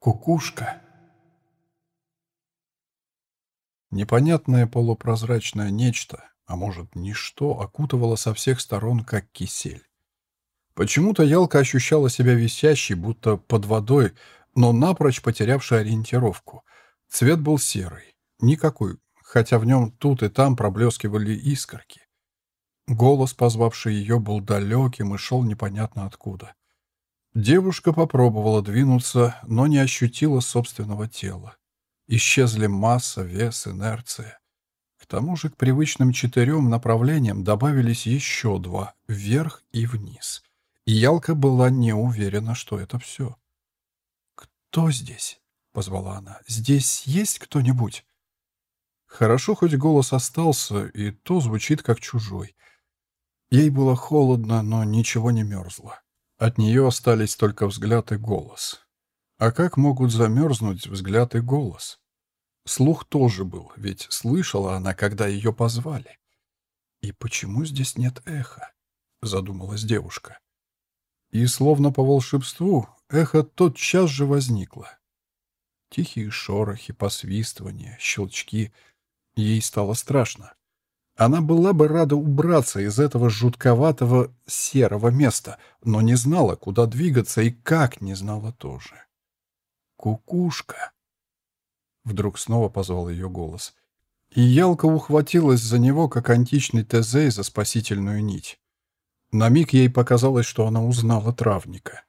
Кукушка. Непонятное полупрозрачное нечто, а может, ничто, окутывало со всех сторон, как кисель. Почему-то Ялка ощущала себя висящей, будто под водой, но напрочь потерявшей ориентировку. Цвет был серый, никакой, хотя в нем тут и там проблескивали искорки. Голос, позвавший ее, был далеким и шел непонятно откуда. Девушка попробовала двинуться, но не ощутила собственного тела. Исчезли масса, вес, инерция. К тому же к привычным четырем направлениям добавились еще два — вверх и вниз. И Ялка была не уверена, что это все. «Кто здесь?» — позвала она. «Здесь есть кто-нибудь?» Хорошо, хоть голос остался, и то звучит как чужой. Ей было холодно, но ничего не мерзло. От нее остались только взгляд и голос. А как могут замерзнуть взгляд и голос? Слух тоже был, ведь слышала она, когда ее позвали. «И почему здесь нет эха?» — задумалась девушка. И, словно по волшебству, эхо тотчас же возникло. Тихие шорохи, посвистывания, щелчки. Ей стало страшно. Она была бы рада убраться из этого жутковатого серого места, но не знала, куда двигаться и как не знала тоже. «Кукушка!» Вдруг снова позвал ее голос. И Ялка ухватилась за него, как античный Тезей за спасительную нить. На миг ей показалось, что она узнала травника.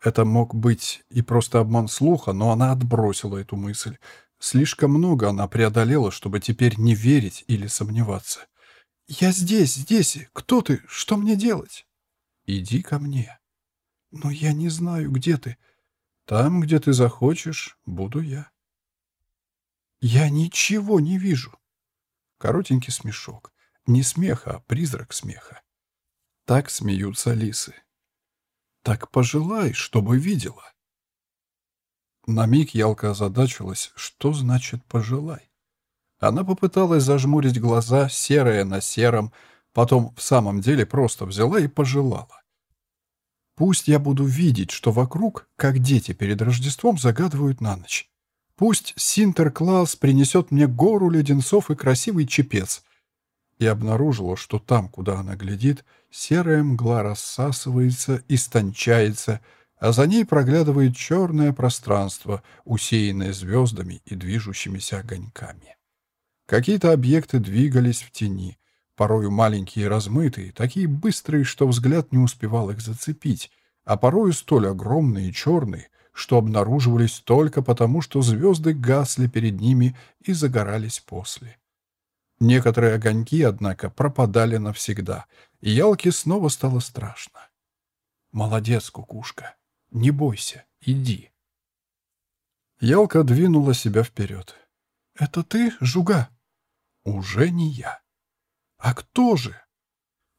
Это мог быть и просто обман слуха, но она отбросила эту мысль. Слишком много она преодолела, чтобы теперь не верить или сомневаться. «Я здесь, здесь. Кто ты? Что мне делать?» «Иди ко мне». «Но я не знаю, где ты». «Там, где ты захочешь, буду я». «Я ничего не вижу». Коротенький смешок. Не смех, а призрак смеха. Так смеются лисы. «Так пожелай, чтобы видела». На миг Ялка озадачилась, что значит «пожелай». Она попыталась зажмурить глаза, серое на сером, потом в самом деле просто взяла и пожелала. Пусть я буду видеть, что вокруг, как дети перед Рождеством загадывают на ночь. Пусть Синтеркласс принесет мне гору леденцов и красивый чепец. И обнаружила, что там, куда она глядит, серая мгла рассасывается, истончается, а за ней проглядывает черное пространство, усеянное звездами и движущимися огоньками. Какие-то объекты двигались в тени, порою маленькие и размытые, такие быстрые, что взгляд не успевал их зацепить, а порою столь огромные и черные, что обнаруживались только потому, что звезды гасли перед ними и загорались после. Некоторые огоньки, однако, пропадали навсегда, и Ялке снова стало страшно. «Молодец, кукушка. Не бойся, иди». Ялка двинула себя вперед. «Это ты, Жуга?» «Уже не я». «А кто же?»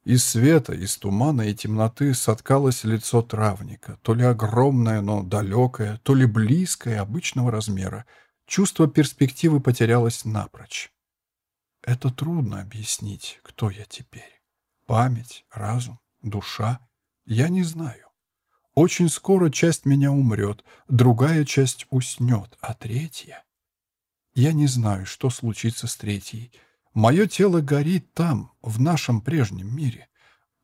Из света, из тумана и темноты соткалось лицо травника, то ли огромное, но далекое, то ли близкое, обычного размера. Чувство перспективы потерялось напрочь. Это трудно объяснить, кто я теперь. Память, разум, душа. Я не знаю. Очень скоро часть меня умрет, другая часть уснет, а третья... Я не знаю, что случится с третьей. Мое тело горит там, в нашем прежнем мире.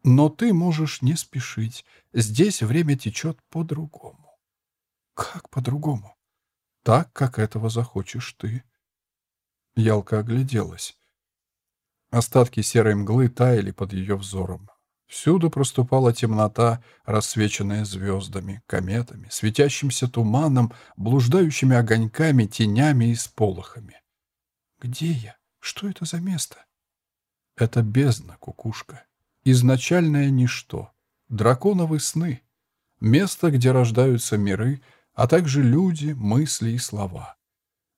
Но ты можешь не спешить. Здесь время течет по-другому. Как по-другому? Так, как этого захочешь ты. Ялка огляделась. Остатки серой мглы таяли под ее взором. Всюду проступала темнота, рассвеченная звездами, кометами, светящимся туманом, блуждающими огоньками, тенями и сполохами. «Где я? Что это за место?» «Это бездна, кукушка. Изначальное ничто. Драконовы сны. Место, где рождаются миры, а также люди, мысли и слова.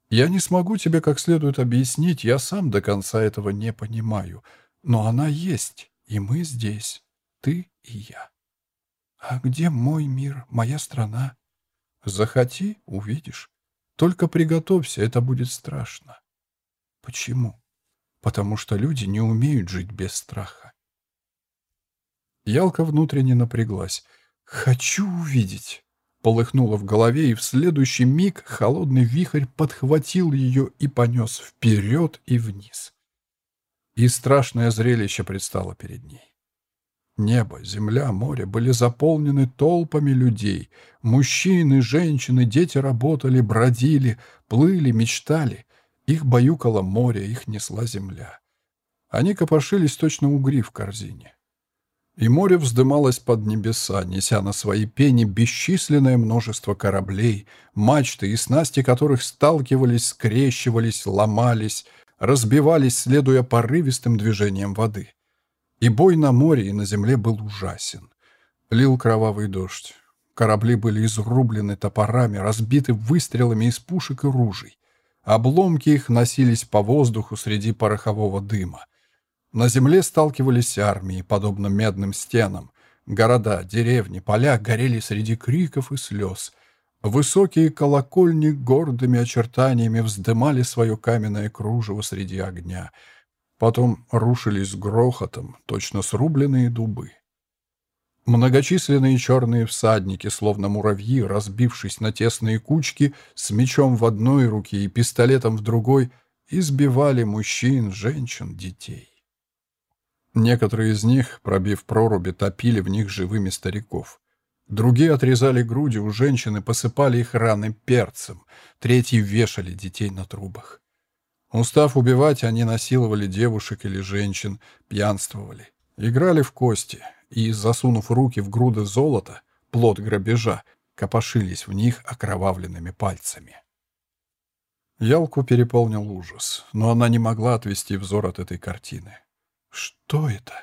Я не смогу тебе как следует объяснить, я сам до конца этого не понимаю, но она есть». И мы здесь, ты и я. А где мой мир, моя страна? Захоти — увидишь. Только приготовься, это будет страшно. Почему? Потому что люди не умеют жить без страха. Ялка внутренне напряглась. «Хочу увидеть!» Полыхнуло в голове, и в следующий миг холодный вихрь подхватил ее и понес вперед и вниз. И страшное зрелище предстало перед ней. Небо, земля, море были заполнены толпами людей. Мужчины, женщины, дети работали, бродили, плыли, мечтали. Их баюкало море, их несла земля. Они копошились точно угри в корзине. И море вздымалось под небеса, неся на своей пене бесчисленное множество кораблей, мачты и снасти которых сталкивались, скрещивались, ломались, разбивались, следуя порывистым движениям воды. И бой на море и на земле был ужасен. Лил кровавый дождь. Корабли были изрублены топорами, разбиты выстрелами из пушек и ружей. Обломки их носились по воздуху среди порохового дыма. На земле сталкивались армии, подобно медным стенам. Города, деревни, поля горели среди криков и слез. Высокие колокольни гордыми очертаниями вздымали свое каменное кружево среди огня — Потом рушились грохотом, точно срубленные дубы. Многочисленные черные всадники, словно муравьи, разбившись на тесные кучки, с мечом в одной руке и пистолетом в другой, избивали мужчин, женщин, детей. Некоторые из них, пробив проруби, топили в них живыми стариков. Другие отрезали груди у женщин и посыпали их раны перцем, третьи вешали детей на трубах. Устав убивать, они насиловали девушек или женщин, пьянствовали, играли в кости и, засунув руки в груды золота, плод грабежа, копошились в них окровавленными пальцами. Ялку переполнил ужас, но она не могла отвести взор от этой картины. «Что это?»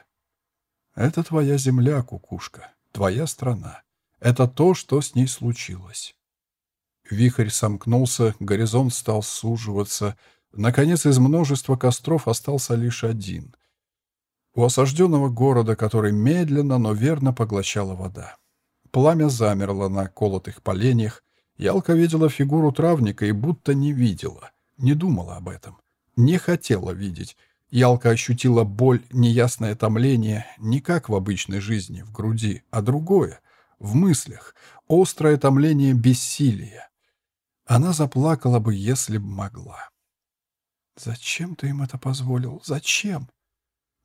«Это твоя земля, кукушка, твоя страна. Это то, что с ней случилось». Вихрь сомкнулся, горизонт стал суживаться — Наконец, из множества костров остался лишь один. У осажденного города, который медленно, но верно поглощала вода. Пламя замерло на колотых поленьях. Ялка видела фигуру травника и будто не видела, не думала об этом, не хотела видеть. Ялка ощутила боль, неясное томление, не как в обычной жизни, в груди, а другое, в мыслях, острое томление бессилия. Она заплакала бы, если бы могла. «Зачем ты им это позволил? Зачем?»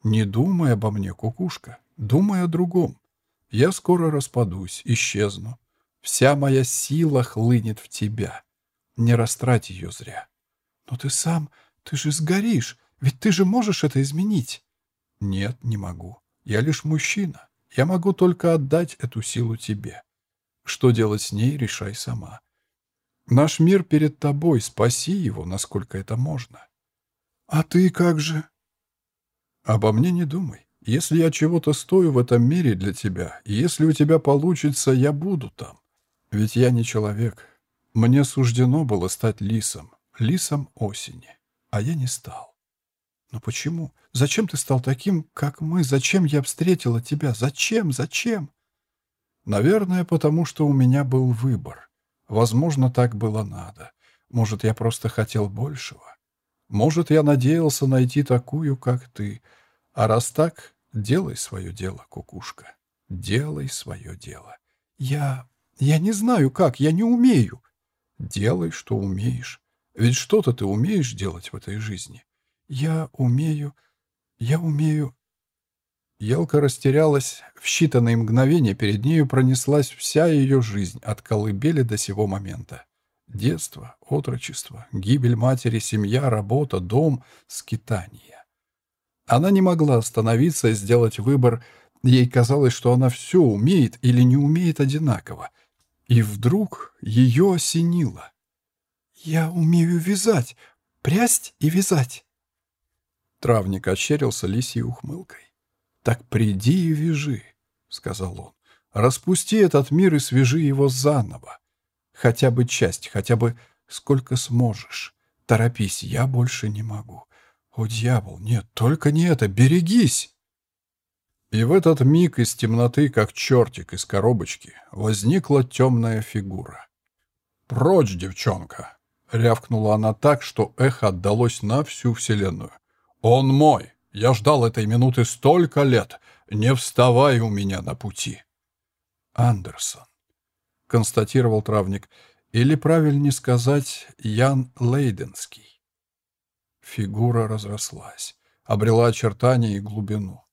«Не думай обо мне, кукушка. Думай о другом. Я скоро распадусь, исчезну. Вся моя сила хлынет в тебя. Не растрать ее зря». «Но ты сам, ты же сгоришь, ведь ты же можешь это изменить». «Нет, не могу. Я лишь мужчина. Я могу только отдать эту силу тебе. Что делать с ней, решай сама. Наш мир перед тобой, спаси его, насколько это можно». «А ты как же?» «Обо мне не думай. Если я чего-то стою в этом мире для тебя, если у тебя получится, я буду там. Ведь я не человек. Мне суждено было стать лисом, лисом осени, а я не стал. Но почему? Зачем ты стал таким, как мы? Зачем я встретила тебя? Зачем? Зачем? Наверное, потому что у меня был выбор. Возможно, так было надо. Может, я просто хотел большего. Может, я надеялся найти такую, как ты. А раз так, делай свое дело, кукушка. Делай свое дело. Я... я не знаю как, я не умею. Делай, что умеешь. Ведь что-то ты умеешь делать в этой жизни. Я умею... я умею... Елка растерялась. В считанные мгновения перед нею пронеслась вся ее жизнь от колыбели до сего момента. Детство, отрочество, гибель матери, семья, работа, дом, скитание. Она не могла остановиться и сделать выбор. Ей казалось, что она все умеет или не умеет одинаково. И вдруг ее осенило. «Я умею вязать, прясть и вязать». Травник ощерился лисьей ухмылкой. «Так приди и вяжи», — сказал он. «Распусти этот мир и свяжи его заново. Хотя бы часть, хотя бы сколько сможешь. Торопись, я больше не могу. О, дьявол, нет, только не это, берегись!» И в этот миг из темноты, как чертик из коробочки, возникла темная фигура. «Прочь, девчонка!» — рявкнула она так, что эхо отдалось на всю вселенную. «Он мой! Я ждал этой минуты столько лет! Не вставай у меня на пути!» Андерсон. констатировал травник. Или, правильнее сказать, Ян Лейденский. Фигура разрослась, обрела очертания и глубину.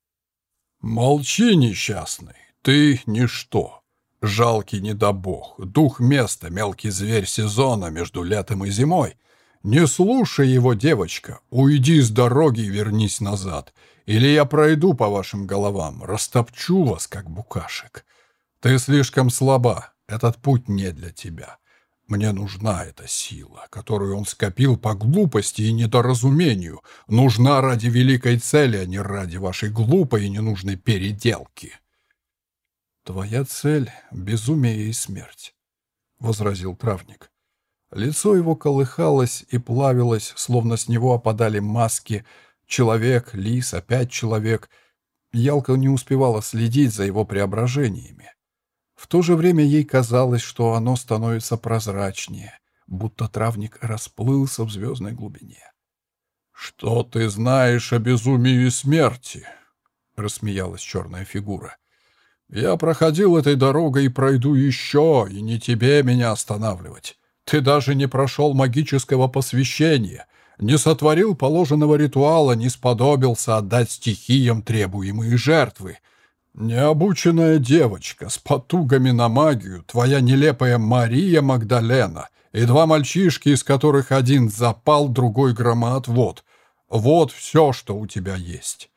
«Молчи, несчастный, ты ничто, жалкий недобог, дух места, мелкий зверь сезона между летом и зимой. Не слушай его, девочка, уйди с дороги и вернись назад, или я пройду по вашим головам, растопчу вас, как букашек. Ты слишком слаба, этот путь не для тебя». Мне нужна эта сила, которую он скопил по глупости и недоразумению. Нужна ради великой цели, а не ради вашей глупой и ненужной переделки. Твоя цель — безумие и смерть, — возразил травник. Лицо его колыхалось и плавилось, словно с него опадали маски. Человек, лис, опять человек. Ялка не успевала следить за его преображениями. В то же время ей казалось, что оно становится прозрачнее, будто травник расплылся в звездной глубине. «Что ты знаешь о безумии смерти?» — рассмеялась черная фигура. «Я проходил этой дорогой и пройду еще, и не тебе меня останавливать. Ты даже не прошел магического посвящения, не сотворил положенного ритуала, не сподобился отдать стихиям требуемые жертвы. «Необученная девочка с потугами на магию, твоя нелепая Мария Магдалена и два мальчишки, из которых один запал, другой громоотвод. Вот все, что у тебя есть.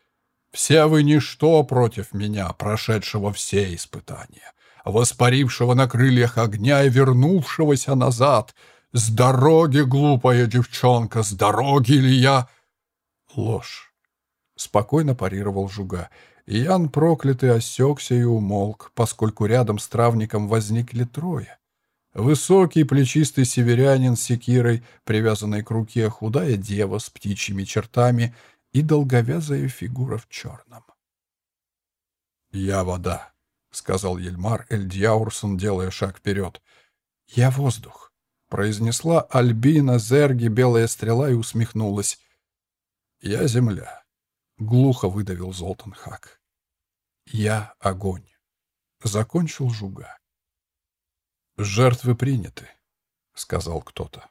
Все вы ничто против меня, прошедшего все испытания, воспарившего на крыльях огня и вернувшегося назад. С дороги, глупая девчонка, с дороги ли я...» «Ложь», — спокойно парировал Жуга, — Ян проклятый осекся и умолк, поскольку рядом с травником возникли трое. Высокий плечистый северянин с секирой, привязанной к руке, худая дева с птичьими чертами и долговязая фигура в черном. «Я вода», — сказал Ельмар Эльдьяурсон, делая шаг вперед. «Я воздух», — произнесла Альбина Зерги, белая стрела, и усмехнулась. «Я земля». — глухо выдавил Золтан Хак. «Я огонь», — закончил Жуга. «Жертвы приняты», — сказал кто-то.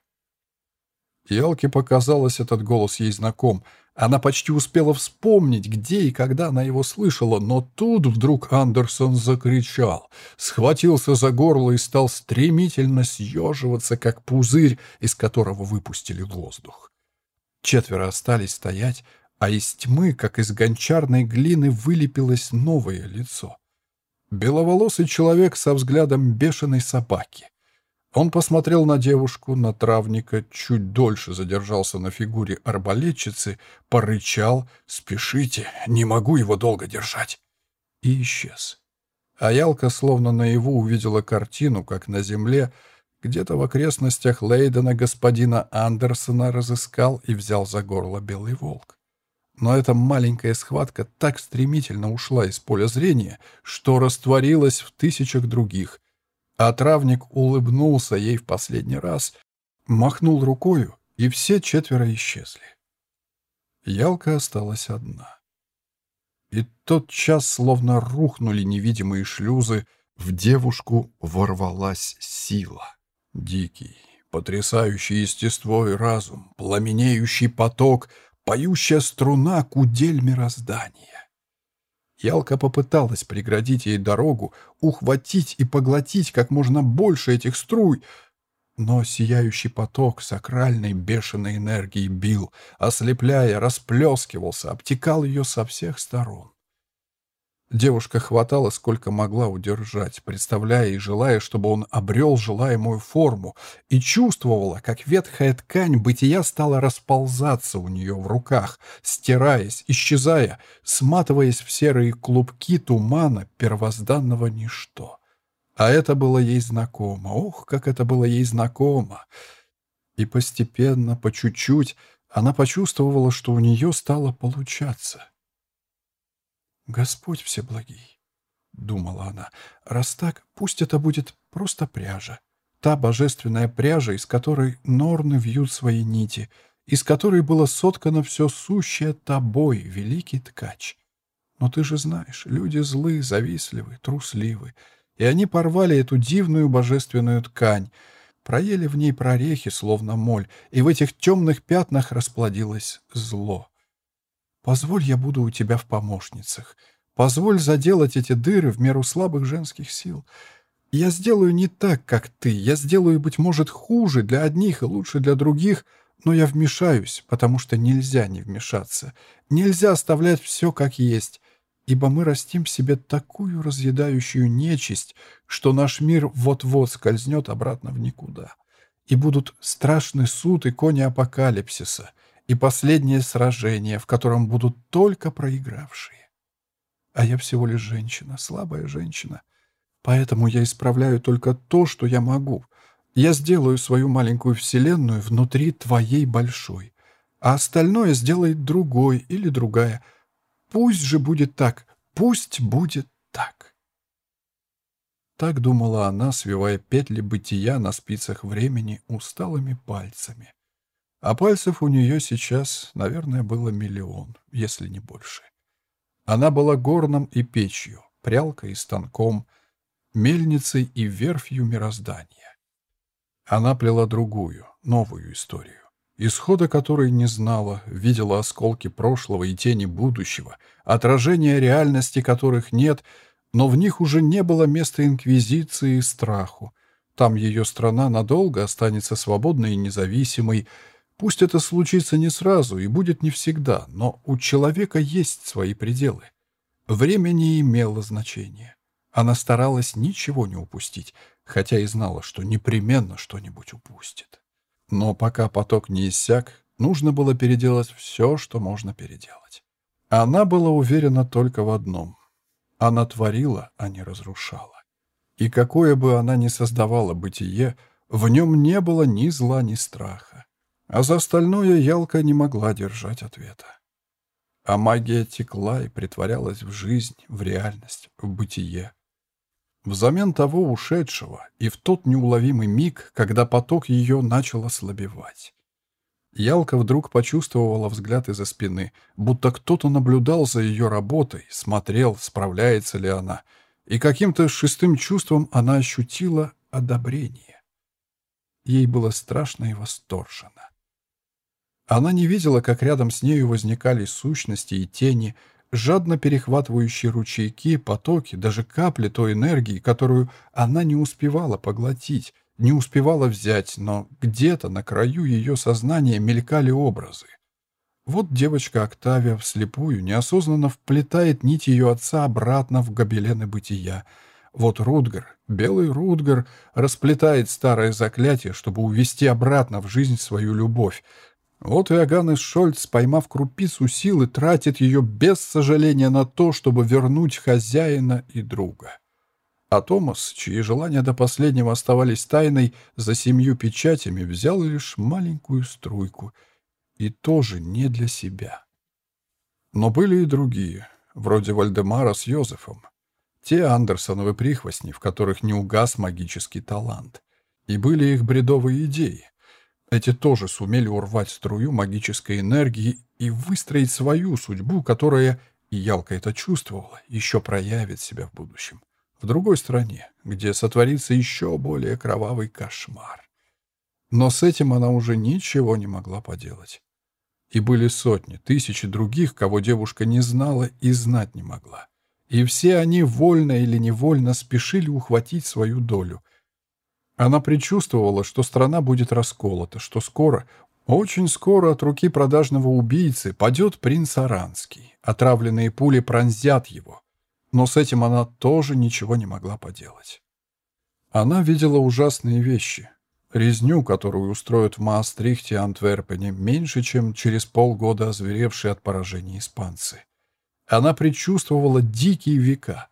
Ялке показалось, этот голос ей знаком. Она почти успела вспомнить, где и когда она его слышала, но тут вдруг Андерсон закричал, схватился за горло и стал стремительно съеживаться, как пузырь, из которого выпустили воздух. Четверо остались стоять, а из тьмы, как из гончарной глины, вылепилось новое лицо. Беловолосый человек со взглядом бешеной собаки. Он посмотрел на девушку, на травника, чуть дольше задержался на фигуре арбалетчицы, порычал «Спешите, не могу его долго держать!» и исчез. А Ялка словно наяву увидела картину, как на земле, где-то в окрестностях Лейдена господина Андерсона разыскал и взял за горло белый волк. Но эта маленькая схватка так стремительно ушла из поля зрения, что растворилась в тысячах других. А травник улыбнулся ей в последний раз, махнул рукою, и все четверо исчезли. Ялка осталась одна. И тот час словно рухнули невидимые шлюзы, в девушку ворвалась сила. Дикий, потрясающий естество и разум, пламенеющий поток — поющая струна кудель мироздания. Ялка попыталась преградить ей дорогу, ухватить и поглотить как можно больше этих струй, но сияющий поток сакральной бешеной энергии бил, ослепляя, расплескивался, обтекал ее со всех сторон. Девушка хватала, сколько могла удержать, представляя и желая, чтобы он обрел желаемую форму, и чувствовала, как ветхая ткань бытия стала расползаться у нее в руках, стираясь, исчезая, сматываясь в серые клубки тумана первозданного ничто. А это было ей знакомо. Ох, как это было ей знакомо! И постепенно, по чуть-чуть, она почувствовала, что у нее стало получаться. «Господь Всеблагий», — думала она, — «раз так, пусть это будет просто пряжа. Та божественная пряжа, из которой норны вьют свои нити, из которой было соткано все сущее тобой, великий ткач. Но ты же знаешь, люди злы, завистливы, трусливы, и они порвали эту дивную божественную ткань, проели в ней прорехи, словно моль, и в этих темных пятнах расплодилось зло. «Позволь, я буду у тебя в помощницах. Позволь заделать эти дыры в меру слабых женских сил. Я сделаю не так, как ты. Я сделаю, быть может, хуже для одних и лучше для других, но я вмешаюсь, потому что нельзя не вмешаться. Нельзя оставлять все как есть, ибо мы растим в себе такую разъедающую нечисть, что наш мир вот-вот скользнет обратно в никуда. И будут страшный суд и кони апокалипсиса, и последнее сражение, в котором будут только проигравшие. А я всего лишь женщина, слабая женщина. Поэтому я исправляю только то, что я могу. Я сделаю свою маленькую вселенную внутри твоей большой, а остальное сделает другой или другая. Пусть же будет так, пусть будет так. Так думала она, свивая петли бытия на спицах времени усталыми пальцами. А пальцев у нее сейчас, наверное, было миллион, если не больше. Она была горном и печью, прялкой и станком, мельницей и верфью мироздания. Она плела другую, новую историю, исхода которой не знала, видела осколки прошлого и тени будущего, отражения реальности которых нет, но в них уже не было места инквизиции и страху. Там ее страна надолго останется свободной и независимой, Пусть это случится не сразу и будет не всегда, но у человека есть свои пределы. Время не имело значения. Она старалась ничего не упустить, хотя и знала, что непременно что-нибудь упустит. Но пока поток не иссяк, нужно было переделать все, что можно переделать. Она была уверена только в одном. Она творила, а не разрушала. И какое бы она ни создавала бытие, в нем не было ни зла, ни страха. А за остальное Ялка не могла держать ответа. А магия текла и притворялась в жизнь, в реальность, в бытие. Взамен того ушедшего и в тот неуловимый миг, когда поток ее начал ослабевать. Ялка вдруг почувствовала взгляд из-за спины, будто кто-то наблюдал за ее работой, смотрел, справляется ли она, и каким-то шестым чувством она ощутила одобрение. Ей было страшно и восторженно. Она не видела, как рядом с нею возникали сущности и тени, жадно перехватывающие ручейки, потоки, даже капли той энергии, которую она не успевала поглотить, не успевала взять, но где-то на краю ее сознания мелькали образы. Вот девочка Октавия вслепую неосознанно вплетает нить ее отца обратно в гобелены бытия. Вот Рудгар, белый Рудгар, расплетает старое заклятие, чтобы увести обратно в жизнь свою любовь, вот Иоганн Шольц, поймав крупицу силы, тратит ее без сожаления на то, чтобы вернуть хозяина и друга. А Томас, чьи желания до последнего оставались тайной, за семью печатями взял лишь маленькую струйку. И тоже не для себя. Но были и другие, вроде Вальдемара с Йозефом. Те Андерсоновы прихвостни, в которых не угас магический талант. И были их бредовые идеи. Эти тоже сумели урвать струю магической энергии и выстроить свою судьбу, которая, и Ялка это чувствовала, еще проявит себя в будущем. В другой стране, где сотворится еще более кровавый кошмар. Но с этим она уже ничего не могла поделать. И были сотни, тысячи других, кого девушка не знала и знать не могла. И все они, вольно или невольно, спешили ухватить свою долю, она предчувствовала, что страна будет расколота, что скоро, очень скоро от руки продажного убийцы падет принц Аранский. Отравленные пули пронзят его. Но с этим она тоже ничего не могла поделать. Она видела ужасные вещи. Резню, которую устроят в Маастрихте и Антверпене, меньше, чем через полгода озверевшие от поражения испанцы. Она предчувствовала дикие века —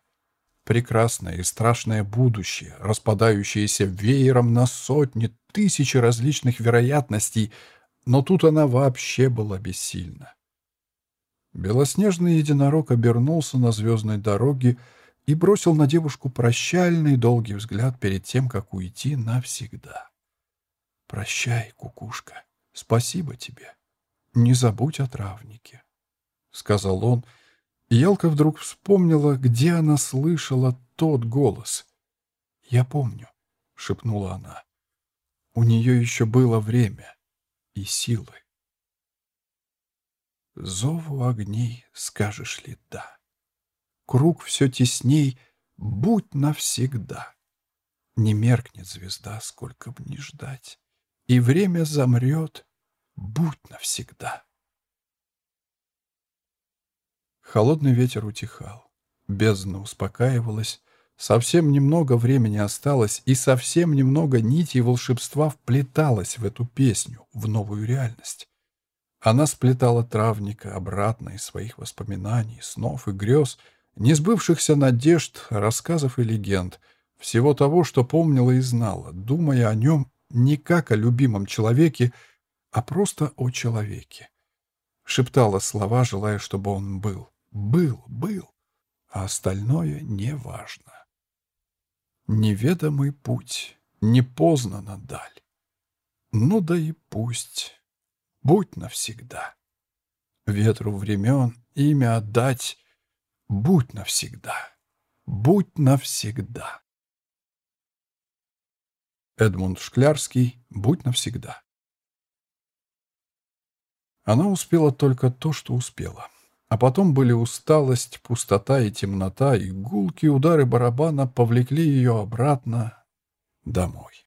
прекрасное и страшное будущее, распадающееся веером на сотни, тысячи различных вероятностей, но тут она вообще была бессильна. Белоснежный единорог обернулся на звездной дороге и бросил на девушку прощальный долгий взгляд перед тем, как уйти навсегда. «Прощай, кукушка, спасибо тебе. Не забудь о травнике», — сказал он, — Ялка вдруг вспомнила, где она слышала тот голос. «Я помню», — шепнула она. «У нее еще было время и силы». Зову огней скажешь ли «да»? Круг все тесней, будь навсегда. Не меркнет звезда, сколько б не ждать, И время замрет, будь навсегда. Холодный ветер утихал, бездна успокаивалась, совсем немного времени осталось, и совсем немного нитей волшебства вплеталось в эту песню, в новую реальность. Она сплетала травника обратно из своих воспоминаний, снов и грез, несбывшихся надежд, рассказов и легенд, всего того, что помнила и знала, думая о нем не как о любимом человеке, а просто о человеке. Шептала слова, желая, чтобы он был. Был, был. А остальное не важно. Неведомый путь, не познана даль. Ну да и пусть будь навсегда. Ветру времен имя отдать, будь навсегда, будь навсегда. Эдмунд Шклярский «Будь навсегда». Она успела только то, что успела. А потом были усталость, пустота и темнота, и гулкие удары барабана повлекли ее обратно домой.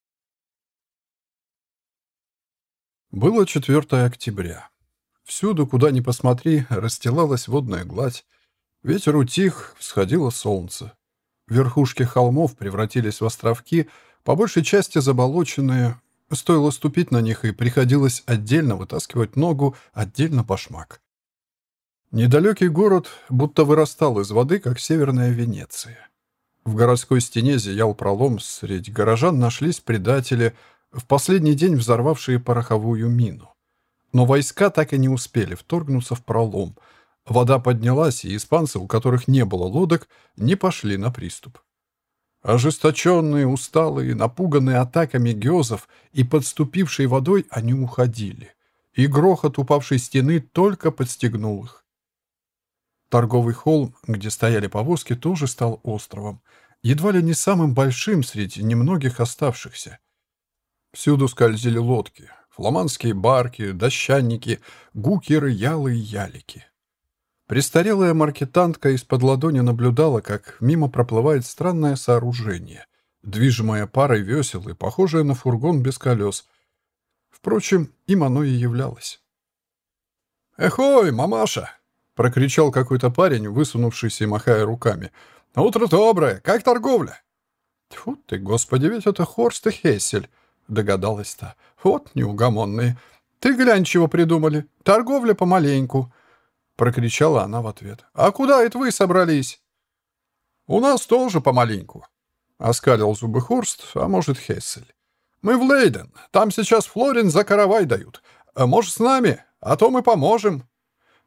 Было 4 октября. Всюду, куда ни посмотри, расстилалась водная гладь. Ветер утих, всходило солнце. Верхушки холмов превратились в островки, по большей части заболоченные. Стоило ступить на них, и приходилось отдельно вытаскивать ногу, отдельно башмак. Недалекий город будто вырастал из воды, как северная Венеция. В городской стене зиял пролом, среди горожан нашлись предатели — в последний день взорвавшие пороховую мину. Но войска так и не успели вторгнуться в пролом. Вода поднялась, и испанцы, у которых не было лодок, не пошли на приступ. Ожесточенные, усталые, напуганные атаками геозов и подступившей водой, они уходили. И грохот упавшей стены только подстегнул их. Торговый холм, где стояли повозки, тоже стал островом, едва ли не самым большим среди немногих оставшихся. Всюду скользили лодки, фламандские барки, дощанники, гукеры, ялы и ялики. Престарелая маркетантка из-под ладони наблюдала, как мимо проплывает странное сооружение, движимое парой весел и похожее на фургон без колес. Впрочем, им оно и являлось. «Эхой, мамаша!» — прокричал какой-то парень, высунувшийся и махая руками. «Утро доброе! Как торговля?» «Тьфу ты, господи, ведь это Хорст и Хессель!» — догадалась та. «Вот неугомонные. Ты глянь, чего придумали. Торговля помаленьку». Прокричала она в ответ. «А куда это вы собрались?» «У нас тоже помаленьку», — оскалил зубы Хорст, а может Хессель. «Мы в Лейден. Там сейчас Флорин за каравай дают. А может, с нами? А то мы поможем».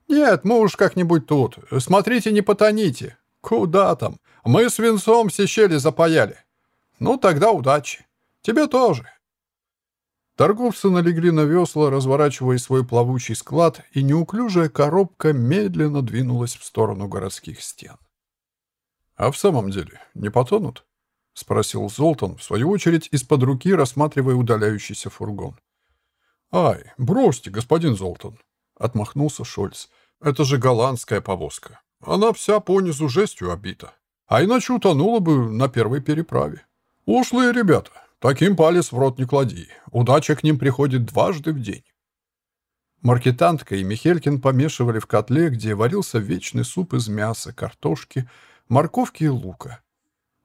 «Нет, мы уж как-нибудь тут. Смотрите, не потоните». «Куда там? Мы свинцом все щели запаяли». «Ну, тогда удачи. Тебе тоже». Торговцы налегли на весла, разворачивая свой плавучий склад, и неуклюжая коробка медленно двинулась в сторону городских стен. «А в самом деле не потонут?» — спросил Золтан, в свою очередь, из-под руки рассматривая удаляющийся фургон. «Ай, бросьте, господин Золтан!» — отмахнулся Шольц. «Это же голландская повозка. Она вся понизу жестью обита. А иначе утонула бы на первой переправе. Ушлые ребята, Таким палец в рот не клади. Удача к ним приходит дважды в день. Маркетантка и Михелькин помешивали в котле, где варился вечный суп из мяса, картошки, морковки и лука.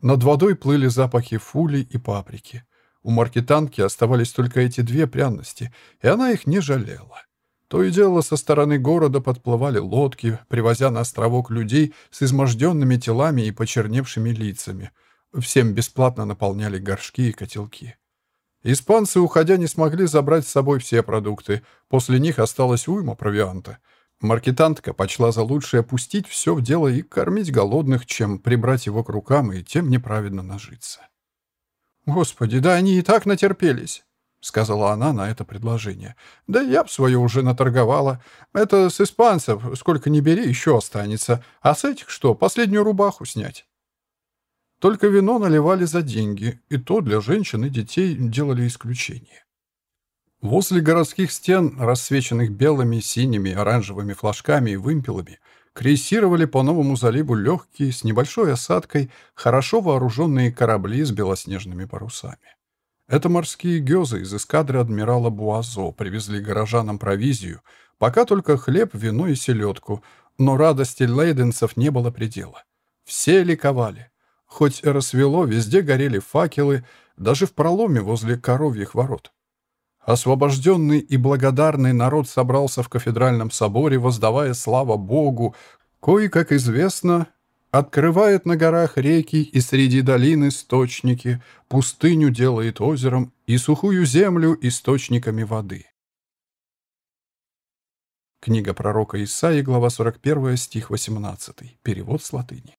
Над водой плыли запахи фули и паприки. У маркетантки оставались только эти две пряности, и она их не жалела. То и дело со стороны города подплывали лодки, привозя на островок людей с изможденными телами и почерневшими лицами — Всем бесплатно наполняли горшки и котелки. Испанцы, уходя, не смогли забрать с собой все продукты. После них осталось уйма провианта. Маркетантка почла за лучшее опустить все в дело и кормить голодных, чем прибрать его к рукам и тем неправедно нажиться. «Господи, да они и так натерпелись», — сказала она на это предложение. «Да я б свое уже наторговала. Это с испанцев, сколько ни бери, еще останется. А с этих что, последнюю рубаху снять?» Только вино наливали за деньги, и то для женщин и детей делали исключение. Возле городских стен, рассвеченных белыми, синими, оранжевыми флажками и вымпелами, крейсировали по новому заливу легкие, с небольшой осадкой, хорошо вооруженные корабли с белоснежными парусами. Это морские гёзы из эскадры адмирала Буазо привезли горожанам провизию, пока только хлеб, вино и селедку, но радости лейденцев не было предела. Все ликовали. Хоть рассвело, везде горели факелы, даже в проломе возле коровьих ворот. Освобожденный и благодарный народ собрался в кафедральном соборе, воздавая слава Богу, кое, как известно, открывает на горах реки и среди долин источники, пустыню делает озером и сухую землю источниками воды. Книга пророка Исаии, глава 41, стих 18. Перевод с латыни.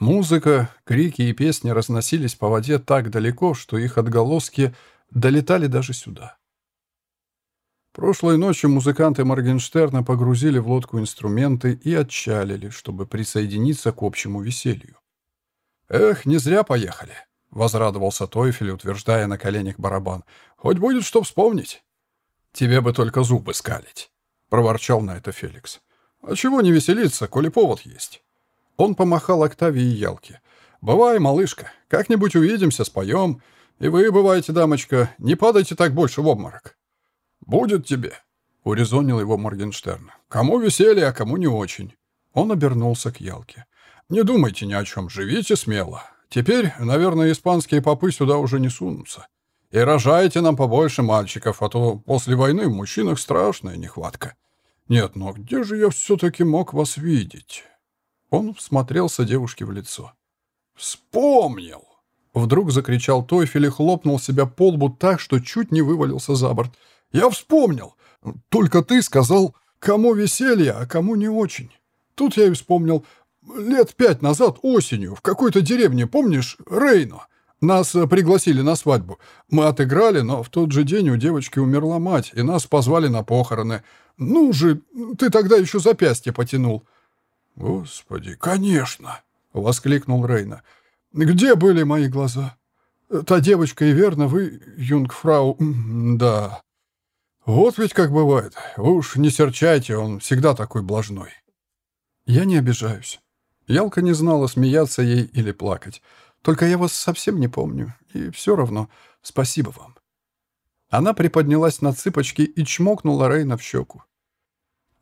Музыка, крики и песни разносились по воде так далеко, что их отголоски долетали даже сюда. Прошлой ночью музыканты Моргенштерна погрузили в лодку инструменты и отчалили, чтобы присоединиться к общему веселью. «Эх, не зря поехали», — возрадовался Тойфель, утверждая на коленях барабан. «Хоть будет что вспомнить». «Тебе бы только зубы скалить», — проворчал на это Феликс. «А чего не веселиться, коли повод есть?» Он помахал Октавии и Ялке. «Бывай, малышка, как-нибудь увидимся, споем. И вы, бывайте, дамочка, не падайте так больше в обморок». «Будет тебе», — урезонил его Моргенштерн. «Кому веселье, а кому не очень». Он обернулся к Ялке. «Не думайте ни о чем, живите смело. Теперь, наверное, испанские попы сюда уже не сунутся. И рожайте нам побольше мальчиков, а то после войны в мужчинах страшная нехватка. Нет, но где же я все-таки мог вас видеть?» Он всмотрелся девушке в лицо. «Вспомнил!» Вдруг закричал Тойфель и хлопнул себя по лбу так, что чуть не вывалился за борт. «Я вспомнил! Только ты сказал, кому веселье, а кому не очень. Тут я и вспомнил. Лет пять назад, осенью, в какой-то деревне, помнишь, Рейно? Нас пригласили на свадьбу. Мы отыграли, но в тот же день у девочки умерла мать, и нас позвали на похороны. Ну же, ты тогда еще запястье потянул». «Господи, конечно!» — воскликнул Рейна. «Где были мои глаза? Та девочка и верно, вы, юнгфрау, да. Вот ведь как бывает. Уж не серчайте, он всегда такой блажной». «Я не обижаюсь». Ялка не знала, смеяться ей или плакать. «Только я вас совсем не помню, и все равно спасибо вам». Она приподнялась на цыпочки и чмокнула Рейна в щеку.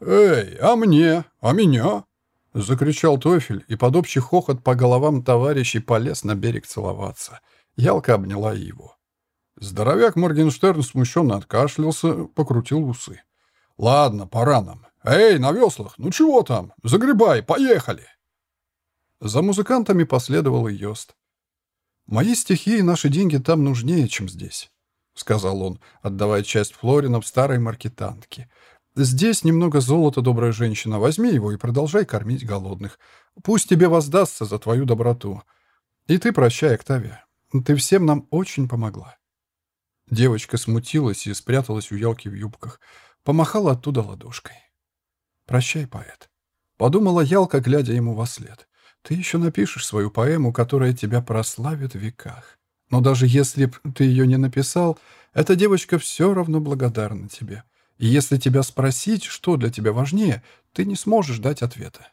«Эй, а мне? А меня?» Закричал Тофель, и под общий хохот по головам товарищей полез на берег целоваться. Ялка обняла его. Здоровяк Моргенштерн смущенно откашлялся, покрутил усы. «Ладно, пора нам. Эй, на веслах, ну чего там? Загребай, поехали!» За музыкантами последовал и Йост. «Мои стихи и наши деньги там нужнее, чем здесь», — сказал он, отдавая часть Флорина в старой маркетантке. Здесь немного золота, добрая женщина. Возьми его и продолжай кормить голодных. Пусть тебе воздастся за твою доброту. И ты прощай, Октавия. Ты всем нам очень помогла». Девочка смутилась и спряталась у елки в юбках. Помахала оттуда ладошкой. «Прощай, поэт». Подумала Ялка, глядя ему во след. «Ты еще напишешь свою поэму, которая тебя прославит в веках. Но даже если б ты ее не написал, эта девочка все равно благодарна тебе. И если тебя спросить, что для тебя важнее, ты не сможешь дать ответа.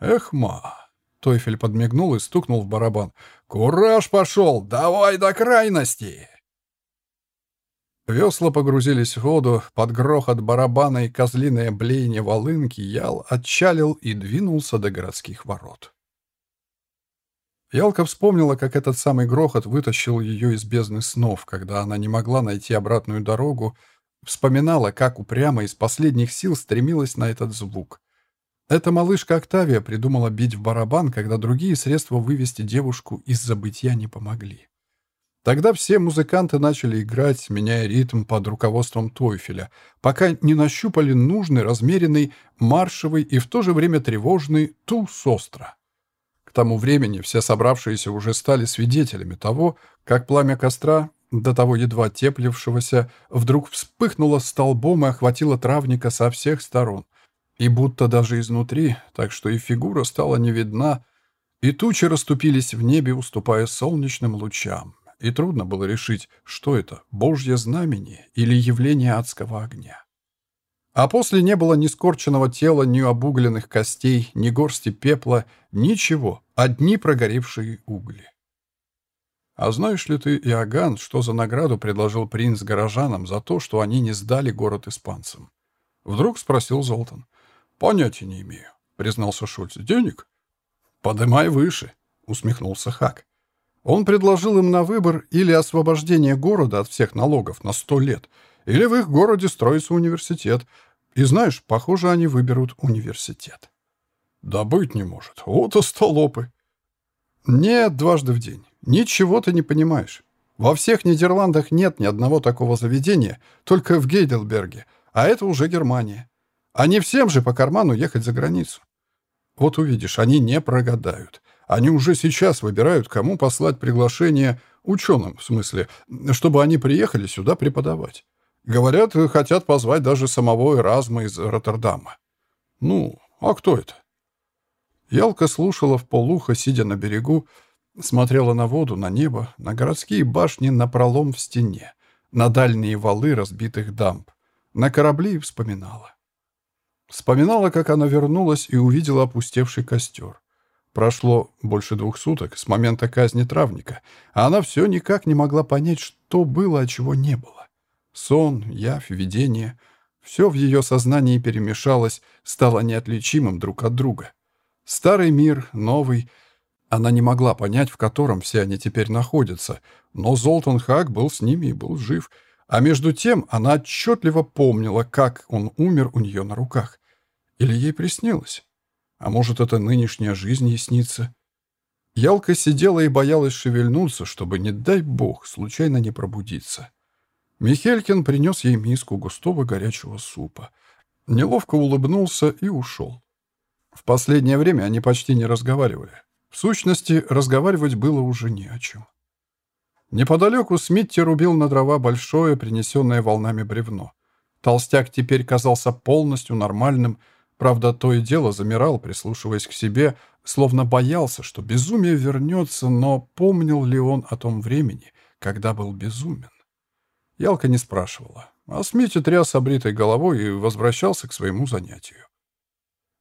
«Эх, ма!» Тойфель подмигнул и стукнул в барабан. «Кураж пошел! Давай до крайности!» Весла погрузились в воду, под грохот барабана и козлиное блеяние волынки Ял отчалил и двинулся до городских ворот. Ялка вспомнила, как этот самый грохот вытащил ее из бездны снов, когда она не могла найти обратную дорогу, Вспоминала, как упрямо из последних сил стремилась на этот звук. Эта малышка Октавия придумала бить в барабан, когда другие средства вывести девушку из забытья не помогли. Тогда все музыканты начали играть, меняя ритм под руководством Тойфеля, пока не нащупали нужный, размеренный, маршевый и в то же время тревожный ту-состра. К тому времени все собравшиеся уже стали свидетелями того, как пламя костра до того едва теплившегося, вдруг вспыхнуло столбом и охватило травника со всех сторон. И будто даже изнутри, так что и фигура стала не видна, И тучи расступились в небе, уступая солнечным лучам. И трудно было решить, что это, божье знамение или явление адского огня. А после не было ни скорченного тела, ни обугленных костей, ни горсти пепла, ничего, одни прогоревшие угли. «А знаешь ли ты, Иоганн, что за награду предложил принц горожанам за то, что они не сдали город испанцам?» Вдруг спросил Золтан. «Понятия не имею», — признался Шульц. «Денег?» «Подымай выше», — усмехнулся Хак. Он предложил им на выбор или освобождение города от всех налогов на сто лет, или в их городе строится университет. И знаешь, похоже, они выберут университет. Да быть не может. Вот остолопы. Нет, дважды в день. Ничего ты не понимаешь. Во всех Нидерландах нет ни одного такого заведения, только в Гейдельберге, а это уже Германия. Они всем же по карману ехать за границу. Вот увидишь, они не прогадают. Они уже сейчас выбирают, кому послать приглашение ученым, в смысле, чтобы они приехали сюда преподавать. Говорят, хотят позвать даже самого Эразма из Роттердама. Ну, а кто это? Ялка слушала в полухо, сидя на берегу, смотрела на воду, на небо, на городские башни, на пролом в стене, на дальние валы разбитых дамб, на корабли и вспоминала. Вспоминала, как она вернулась и увидела опустевший костер. Прошло больше двух суток с момента казни травника, а она все никак не могла понять, что было, а чего не было. Сон, явь, видение — все в ее сознании перемешалось, стало неотличимым друг от друга. Старый мир, новый. Она не могла понять, в котором все они теперь находятся, но Золтан Хак был с ними и был жив. А между тем она отчетливо помнила, как он умер у нее на руках. Или ей приснилось? А может, это нынешняя жизнь ей снится? Ялка сидела и боялась шевельнуться, чтобы, не дай бог, случайно не пробудиться. Михелькин принес ей миску густого горячего супа. Неловко улыбнулся и ушел. В последнее время они почти не разговаривали. В сущности, разговаривать было уже не о чем. Неподалеку Смитти рубил на дрова большое, принесенное волнами бревно. Толстяк теперь казался полностью нормальным, правда, то и дело замирал, прислушиваясь к себе, словно боялся, что безумие вернется, но помнил ли он о том времени, когда был безумен? Ялка не спрашивала, а Смитти тряс обритой головой и возвращался к своему занятию.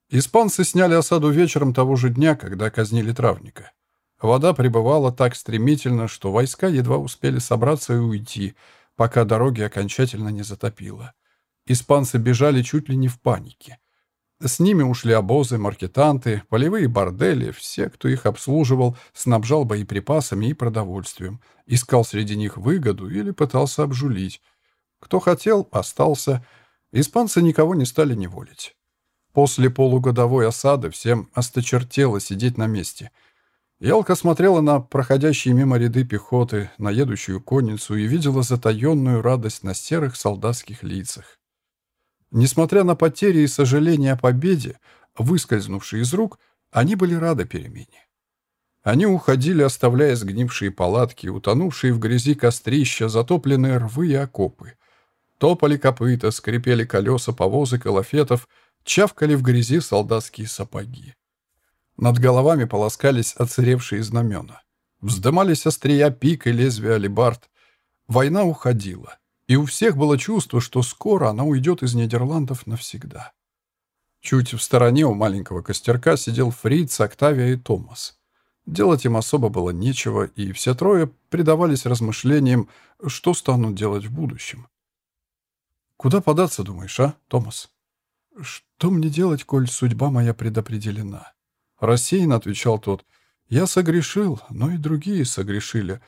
Испанцы сняли осаду вечером того же дня, когда казнили травника. Вода прибывала так стремительно, что войска едва успели собраться и уйти, пока дороги окончательно не затопило. Испанцы бежали чуть ли не в панике. С ними ушли обозы, маркетанты, полевые бордели, все, кто их обслуживал, снабжал боеприпасами и продовольствием, искал среди них выгоду или пытался обжулить. Кто хотел, остался. Испанцы никого не стали неволить. После полугодовой осады всем осточертело сидеть на месте. Ялка смотрела на проходящие мимо ряды пехоты, на едущую конницу и видела затаенную радость на серых солдатских лицах. Несмотря на потери и сожаления о победе, выскользнувшие из рук, они были рады перемене. Они уходили, оставляя сгнившие палатки, утонувшие в грязи кострища, затопленные рвы и окопы. Топали копыта, скрипели колеса повозок и лафетов — Чавкали в грязи солдатские сапоги. Над головами полоскались оцаревшие знамена. Вздымались острия пик и лезвия алибард. Война уходила, и у всех было чувство, что скоро она уйдет из Нидерландов навсегда. Чуть в стороне у маленького костерка сидел Фриц, Октавия и Томас. Делать им особо было нечего, и все трое предавались размышлениям, что станут делать в будущем. «Куда податься, думаешь, а, Томас?» «Что мне делать, коль судьба моя предопределена?» Рассеянно отвечал тот. «Я согрешил, но и другие согрешили.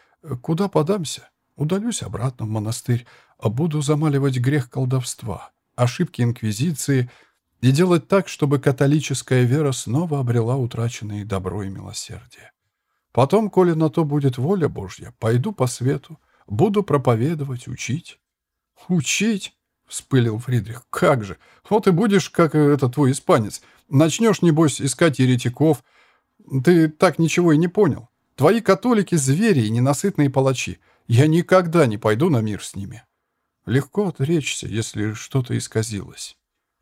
Куда подамся? Удалюсь обратно в монастырь, буду замаливать грех колдовства, ошибки инквизиции и делать так, чтобы католическая вера снова обрела утраченные добро и милосердие. Потом, коли на то будет воля Божья, пойду по свету, буду проповедовать, учить». «Учить?» — вспылил Фридрих. «Как же! Вот и будешь, как этот твой испанец. Начнешь, небось, искать еретиков. Ты так ничего и не понял. Твои католики — звери и ненасытные палачи. Я никогда не пойду на мир с ними». Легко отречься, если что-то исказилось.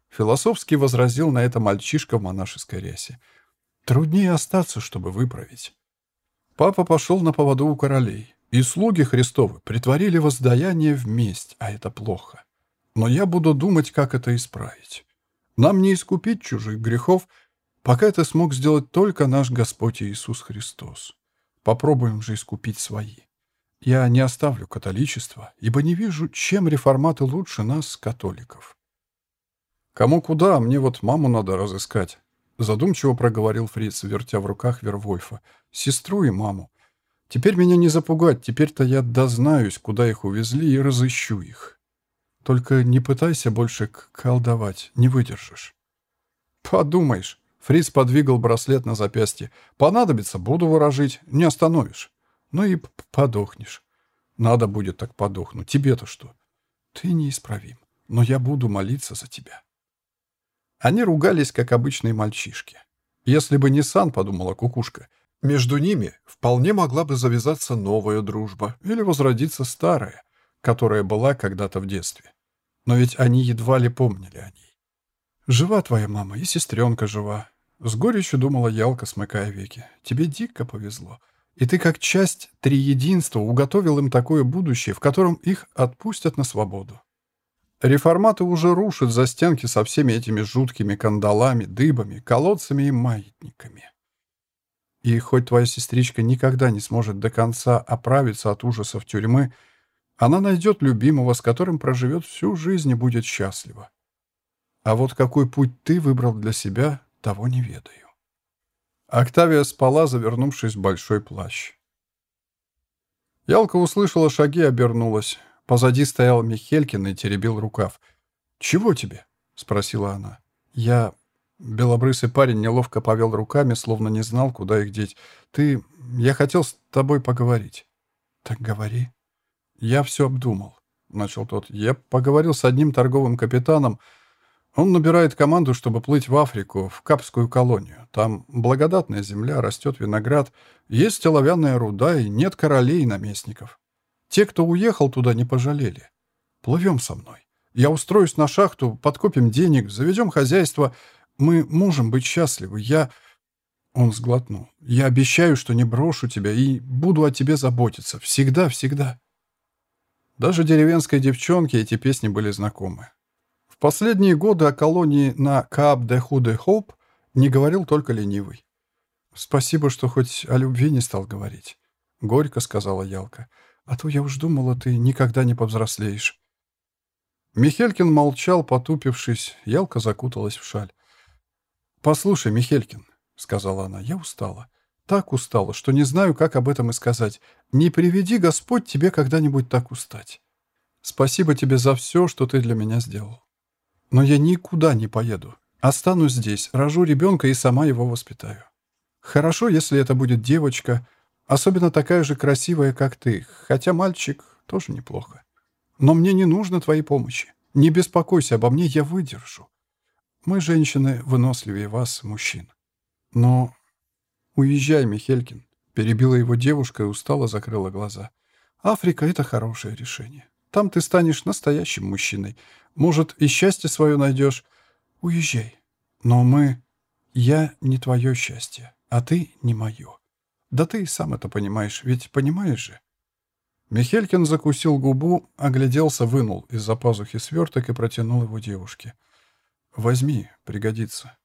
Философски возразил на это мальчишка в монашеской рясе. Труднее остаться, чтобы выправить. Папа пошел на поводу у королей, и слуги Христовы притворили воздаяние в месть, а это плохо. Но я буду думать, как это исправить. Нам не искупить чужих грехов, пока это смог сделать только наш Господь Иисус Христос. Попробуем же искупить свои. Я не оставлю католичество, ибо не вижу, чем реформаты лучше нас, католиков. Кому куда, мне вот маму надо разыскать. Задумчиво проговорил Фриц, вертя в руках Вервольфа. Сестру и маму. Теперь меня не запугать, теперь-то я дознаюсь, куда их увезли, и разыщу их. Только не пытайся больше колдовать, не выдержишь. Подумаешь. Фриц подвигал браслет на запястье. Понадобится, буду выражить, не остановишь. Ну и подохнешь. Надо будет так подохнуть. Тебе-то что? Ты неисправим. Но я буду молиться за тебя. Они ругались, как обычные мальчишки. Если бы не Сан, подумала кукушка, между ними вполне могла бы завязаться новая дружба или возродиться старая, которая была когда-то в детстве. Но ведь они едва ли помнили о ней. «Жива твоя мама, и сестренка жива», — с горечью думала Ялка, смыкая веки. «Тебе дико повезло. И ты, как часть триединства, уготовил им такое будущее, в котором их отпустят на свободу. Реформаты уже рушат за стенки со всеми этими жуткими кандалами, дыбами, колодцами и маятниками. И хоть твоя сестричка никогда не сможет до конца оправиться от ужасов тюрьмы, она найдет любимого, с которым проживет всю жизнь и будет счастлива. А вот какой путь ты выбрал для себя, того не ведаю. Октавия спала, завернувшись в большой плащ. Ялка услышала шаги и обернулась. Позади стоял Михелькин и теребил рукав. «Чего тебе?» — спросила она. «Я...» Белобрысый парень неловко повел руками, словно не знал, куда их деть. «Ты... Я хотел с тобой поговорить». «Так говори». «Я все обдумал», — начал тот. «Я поговорил с одним торговым капитаном. Он набирает команду, чтобы плыть в Африку, в Капскую колонию. Там благодатная земля, растет виноград, есть оловянная руда и нет королей и наместников. Те, кто уехал туда, не пожалели. Плывем со мной. Я устроюсь на шахту, подкопим денег, заведем хозяйство. Мы можем быть счастливы. Я...» Он сглотнул. «Я обещаю, что не брошу тебя и буду о тебе заботиться. Всегда, всегда». Даже деревенской девчонке эти песни были знакомы. Последние годы о колонии на Каап-де-Худе-Хоуп не говорил только ленивый. «Спасибо, что хоть о любви не стал говорить», — горько сказала Ялка. А то я уж думала, ты никогда не повзрослеешь. Михелькин молчал, потупившись. Ялка закуталась в шаль. «Послушай, Михелькин», — сказала она, — «я устала. Так устала, что не знаю, как об этом и сказать. Не приведи Господь тебе когда-нибудь так устать. Спасибо тебе за все, что ты для меня сделал. Но я никуда не поеду. Останусь здесь, рожу ребенка и сама его воспитаю. Хорошо, если это будет девочка, — Особенно такая же красивая, как ты, хотя мальчик тоже неплохо. Но мне не нужно твоей помощи. Не беспокойся обо мне, я выдержу. Мы, женщины, выносливее вас, мужчин. Но уезжай, Михелькин. Перебила его девушка и устало закрыла глаза. Африка — это хорошее решение. Там ты станешь настоящим мужчиной. Может, и счастье свое найдешь. Уезжай. Но мы... Я не твое счастье, а ты не мое. Да ты и сам это понимаешь, ведь понимаешь же?» Михелькин закусил губу, огляделся, вынул из-за пазухи сверток и протянул его девушке. «Возьми, пригодится».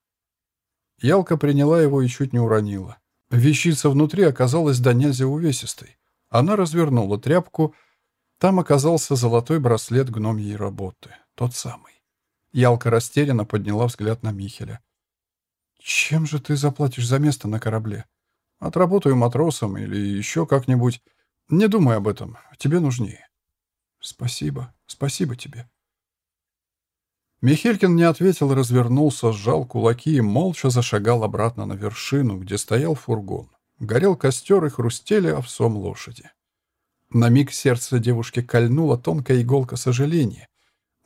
Ялка приняла его и чуть не уронила. Вещица внутри оказалась до нельзя увесистой. Она развернула тряпку. Там оказался золотой браслет гномьей работы. Тот самый. Ялка растерянно подняла взгляд на Михеля. «Чем же ты заплатишь за место на корабле?» Отработаю матросом или еще как-нибудь. Не думай об этом. Тебе нужнее. Спасибо. Спасибо тебе. Михелькин не ответил, развернулся, сжал кулаки и молча зашагал обратно на вершину, где стоял фургон. Горел костер и хрустели овсом лошади. На миг сердце девушки кольнула тонкая иголка сожаления.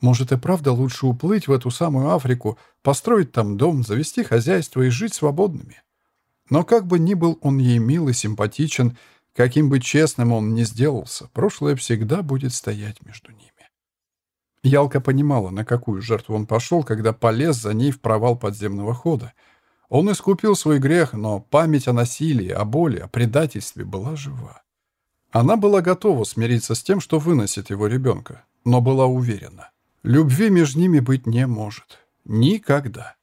Может и правда лучше уплыть в эту самую Африку, построить там дом, завести хозяйство и жить свободными. Но как бы ни был он ей мил и симпатичен, каким бы честным он ни сделался, прошлое всегда будет стоять между ними. Ялка понимала, на какую жертву он пошел, когда полез за ней в провал подземного хода. Он искупил свой грех, но память о насилии, о боли, о предательстве была жива. Она была готова смириться с тем, что выносит его ребенка, но была уверена. Любви между ними быть не может. Никогда.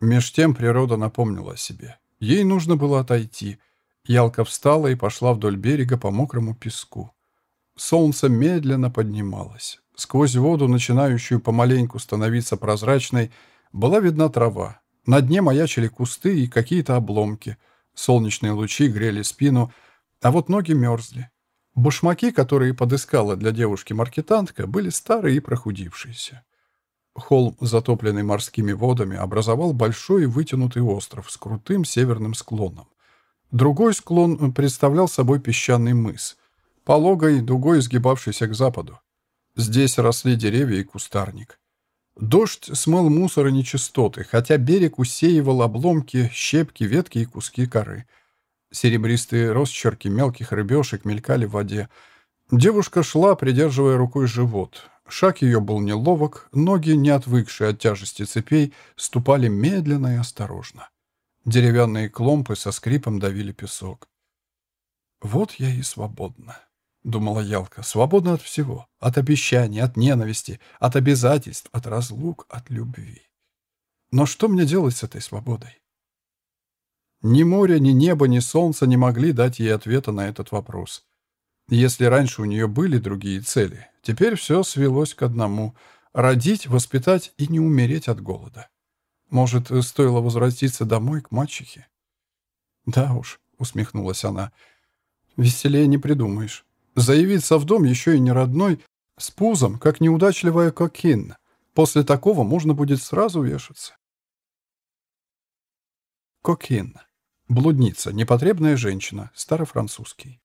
Меж тем природа напомнила о себе. Ей нужно было отойти. Ялка встала и пошла вдоль берега по мокрому песку. Солнце медленно поднималось. Сквозь воду, начинающую помаленьку становиться прозрачной, была видна трава. На дне маячили кусты и какие-то обломки. Солнечные лучи грели спину, а вот ноги мерзли. Башмаки, которые подыскала для девушки маркетантка, были старые и прохудившиеся. Холм, затопленный морскими водами, образовал большой вытянутый остров с крутым северным склоном. Другой склон представлял собой песчаный мыс, пологой дугой изгибавшийся к западу. Здесь росли деревья и кустарник. Дождь смыл мусор и нечистоты, хотя берег усеивал обломки, щепки, ветки и куски коры — Серебристые росчерки мелких рыбешек мелькали в воде. Девушка шла, придерживая рукой живот. Шаг ее был неловок, ноги, не отвыкшие от тяжести цепей, ступали медленно и осторожно. Деревянные кломпы со скрипом давили песок. «Вот я и свободна», — думала Ялка, — «свободна от всего, от обещаний, от ненависти, от обязательств, от разлук, от любви. Но что мне делать с этой свободой? Ни море, ни небо, ни солнце не могли дать ей ответа на этот вопрос. Если раньше у нее были другие цели, теперь все свелось к одному — родить, воспитать и не умереть от голода. Может, стоило возвратиться домой к мачехе? «Да уж», — усмехнулась она, — «веселее не придумаешь. Заявиться в дом еще и не родной, с пузом, как неудачливая кокин. После такого можно будет сразу вешаться». Кокин. Блудница, непотребная женщина, старофранцузский.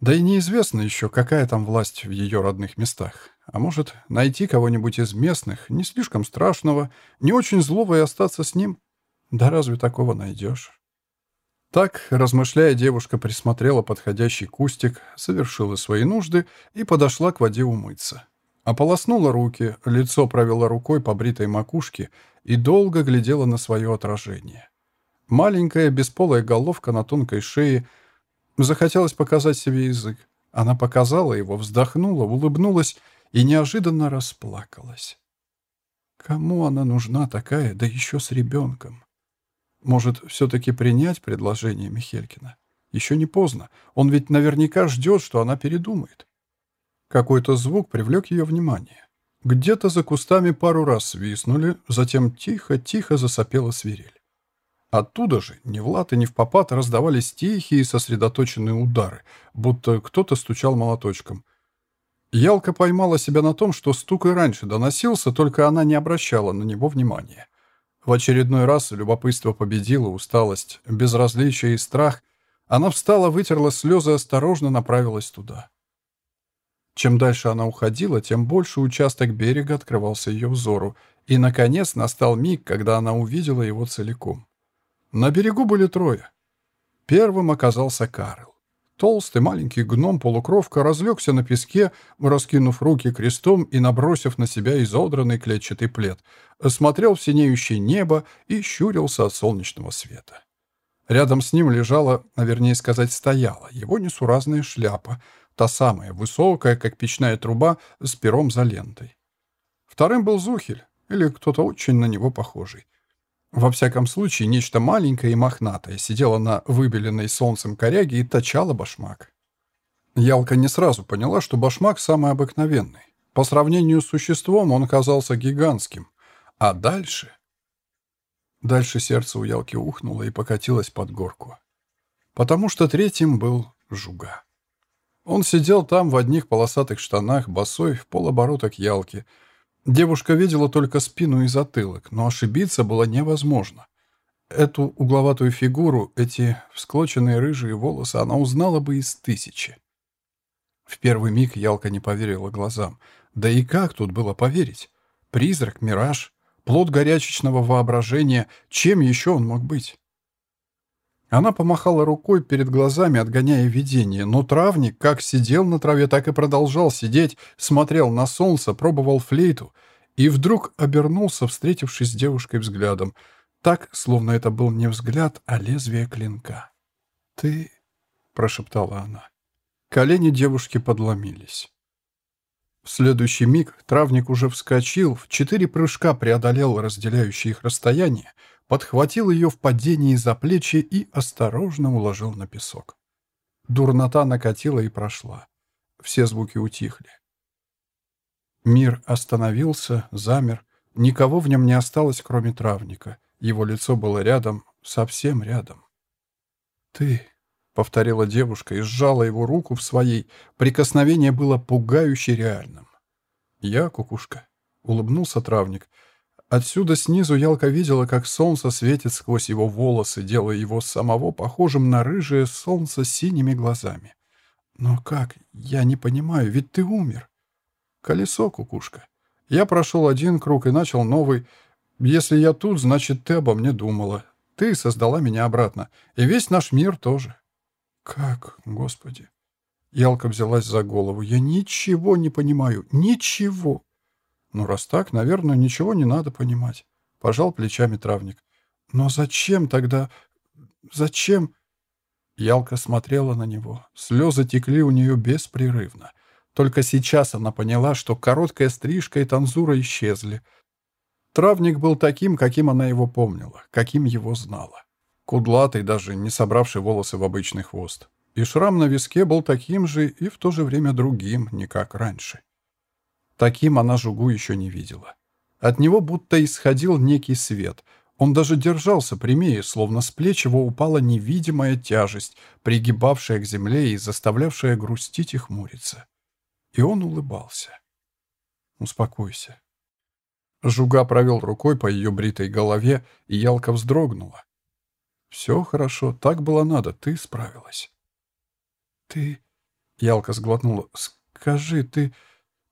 Да и неизвестно еще, какая там власть в ее родных местах. А может, найти кого-нибудь из местных, не слишком страшного, не очень злого и остаться с ним? Да разве такого найдешь? Так, размышляя, девушка присмотрела подходящий кустик, совершила свои нужды и подошла к воде умыться. Ополоснула руки, лицо провела рукой по бритой макушке и долго глядела на свое отражение. Маленькая бесполая головка на тонкой шее. Захотелось показать себе язык. Она показала его, вздохнула, улыбнулась и неожиданно расплакалась. Кому она нужна такая, да еще с ребенком? Может, все-таки принять предложение Михелькина? Еще не поздно. Он ведь наверняка ждет, что она передумает. Какой-то звук привлек ее внимание. Где-то за кустами пару раз свистнули, затем тихо-тихо засопела свирель. Оттуда же, ни в лад и ни в попад, раздавались тихие сосредоточенные удары, будто кто-то стучал молоточком. Ялка поймала себя на том, что стук и раньше доносился, только она не обращала на него внимания. В очередной раз любопытство победило усталость, безразличие и страх. Она встала, вытерла слезы и осторожно направилась туда. Чем дальше она уходила, тем больше участок берега открывался ее взору, и, наконец, настал миг, когда она увидела его целиком. На берегу были трое. Первым оказался Карл. Толстый маленький гном-полукровка разлегся на песке, раскинув руки крестом и набросив на себя изодранный клетчатый плед, смотрел в синеющее небо и щурился от солнечного света. Рядом с ним лежала, а вернее сказать, стояла его несуразная шляпа — Та самая, высокая, как печная труба, с пером за лентой. Вторым был Зухель, или кто-то очень на него похожий. Во всяком случае, нечто маленькое и мохнатое сидело на выбеленной солнцем коряге и точало башмак. Ялка не сразу поняла, что башмак самый обыкновенный. По сравнению с существом он казался гигантским. А дальше... Дальше сердце у Ялки ухнуло и покатилось под горку. Потому что третьим был Жуга. Он сидел там в одних полосатых штанах, босой, в полоборота к ялке. Девушка видела только спину и затылок, но ошибиться было невозможно. Эту угловатую фигуру, эти всклоченные рыжие волосы она узнала бы из тысячи. В первый миг Ялка не поверила глазам. Да и как тут было поверить? Призрак, мираж, плод горячечного воображения, чем еще он мог быть? Она помахала рукой перед глазами, отгоняя видение, но травник как сидел на траве, так и продолжал сидеть, смотрел на солнце, пробовал флейту. и вдруг обернулся, встретившись с девушкой взглядом, так, словно это был не взгляд, а лезвие клинка. «Ты...» — прошептала она. Колени девушки подломились. В следующий миг травник уже вскочил, в четыре прыжка преодолел разделяющие их расстояние, подхватил ее в падении за плечи и осторожно уложил на песок. Дурнота накатила и прошла. Все звуки утихли. Мир остановился, замер. Никого в нем не осталось, кроме травника. Его лицо было рядом, совсем рядом. «Ты», — повторила девушка и сжала его руку в своей. Прикосновение было пугающе реальным. «Я, кукушка», — улыбнулся травник. Отсюда снизу Ялка видела, как солнце светит сквозь его волосы, делая его самого похожим на рыжее солнце с синими глазами. «Но как? Я не понимаю, ведь ты умер». «Колесо, кукушка. Я прошел один круг и начал новый. Если я тут, значит, ты обо мне думала. Ты создала меня обратно. И весь наш мир тоже». «Как, Господи?» Ялка взялась за голову. «Я ничего не понимаю. Ничего!» «Ну, раз так, наверное, ничего не надо понимать», — пожал плечами травник. «Но зачем тогда... Зачем...» Ялка смотрела на него. Слезы текли у нее беспрерывно. Только сейчас она поняла, что короткая стрижка и танзура исчезли. Травник был таким, каким она его помнила, каким его знала. Кудлатый, даже не собравший волосы в обычный хвост. И шрам на виске был таким же и в то же время другим, не как раньше. Таким она Жугу еще не видела. От него будто исходил некий свет. Он даже держался прямее, словно с плеч его упала невидимая тяжесть, пригибавшая к земле и заставлявшая грустить и хмуриться. И он улыбался. «Успокойся». Жуга провел рукой по ее бритой голове, и Ялка вздрогнула. «Все хорошо, так было надо, ты справилась». «Ты...» — Ялка сглотнула. «Скажи, ты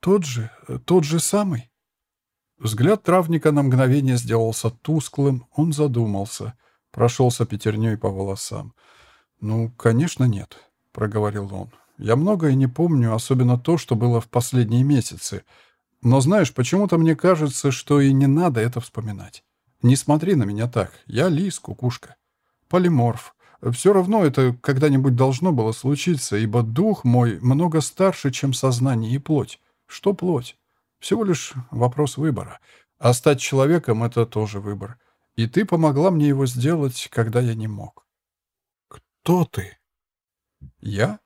тот же, тот же самый?» Взгляд травника на мгновение сделался тусклым, он задумался, прошелся пятерней по волосам. «Ну, конечно, нет», — проговорил он. «Я многое не помню, особенно то, что было в последние месяцы. Но знаешь, почему-то мне кажется, что и не надо это вспоминать. Не смотри на меня так. Я лис, кукушка полиморф. Все равно это когда-нибудь должно было случиться, ибо дух мой много старше, чем сознание и плоть. Что плоть? Всего лишь вопрос выбора. А стать человеком — это тоже выбор. И ты помогла мне его сделать, когда я не мог. «Кто ты?» «Я?»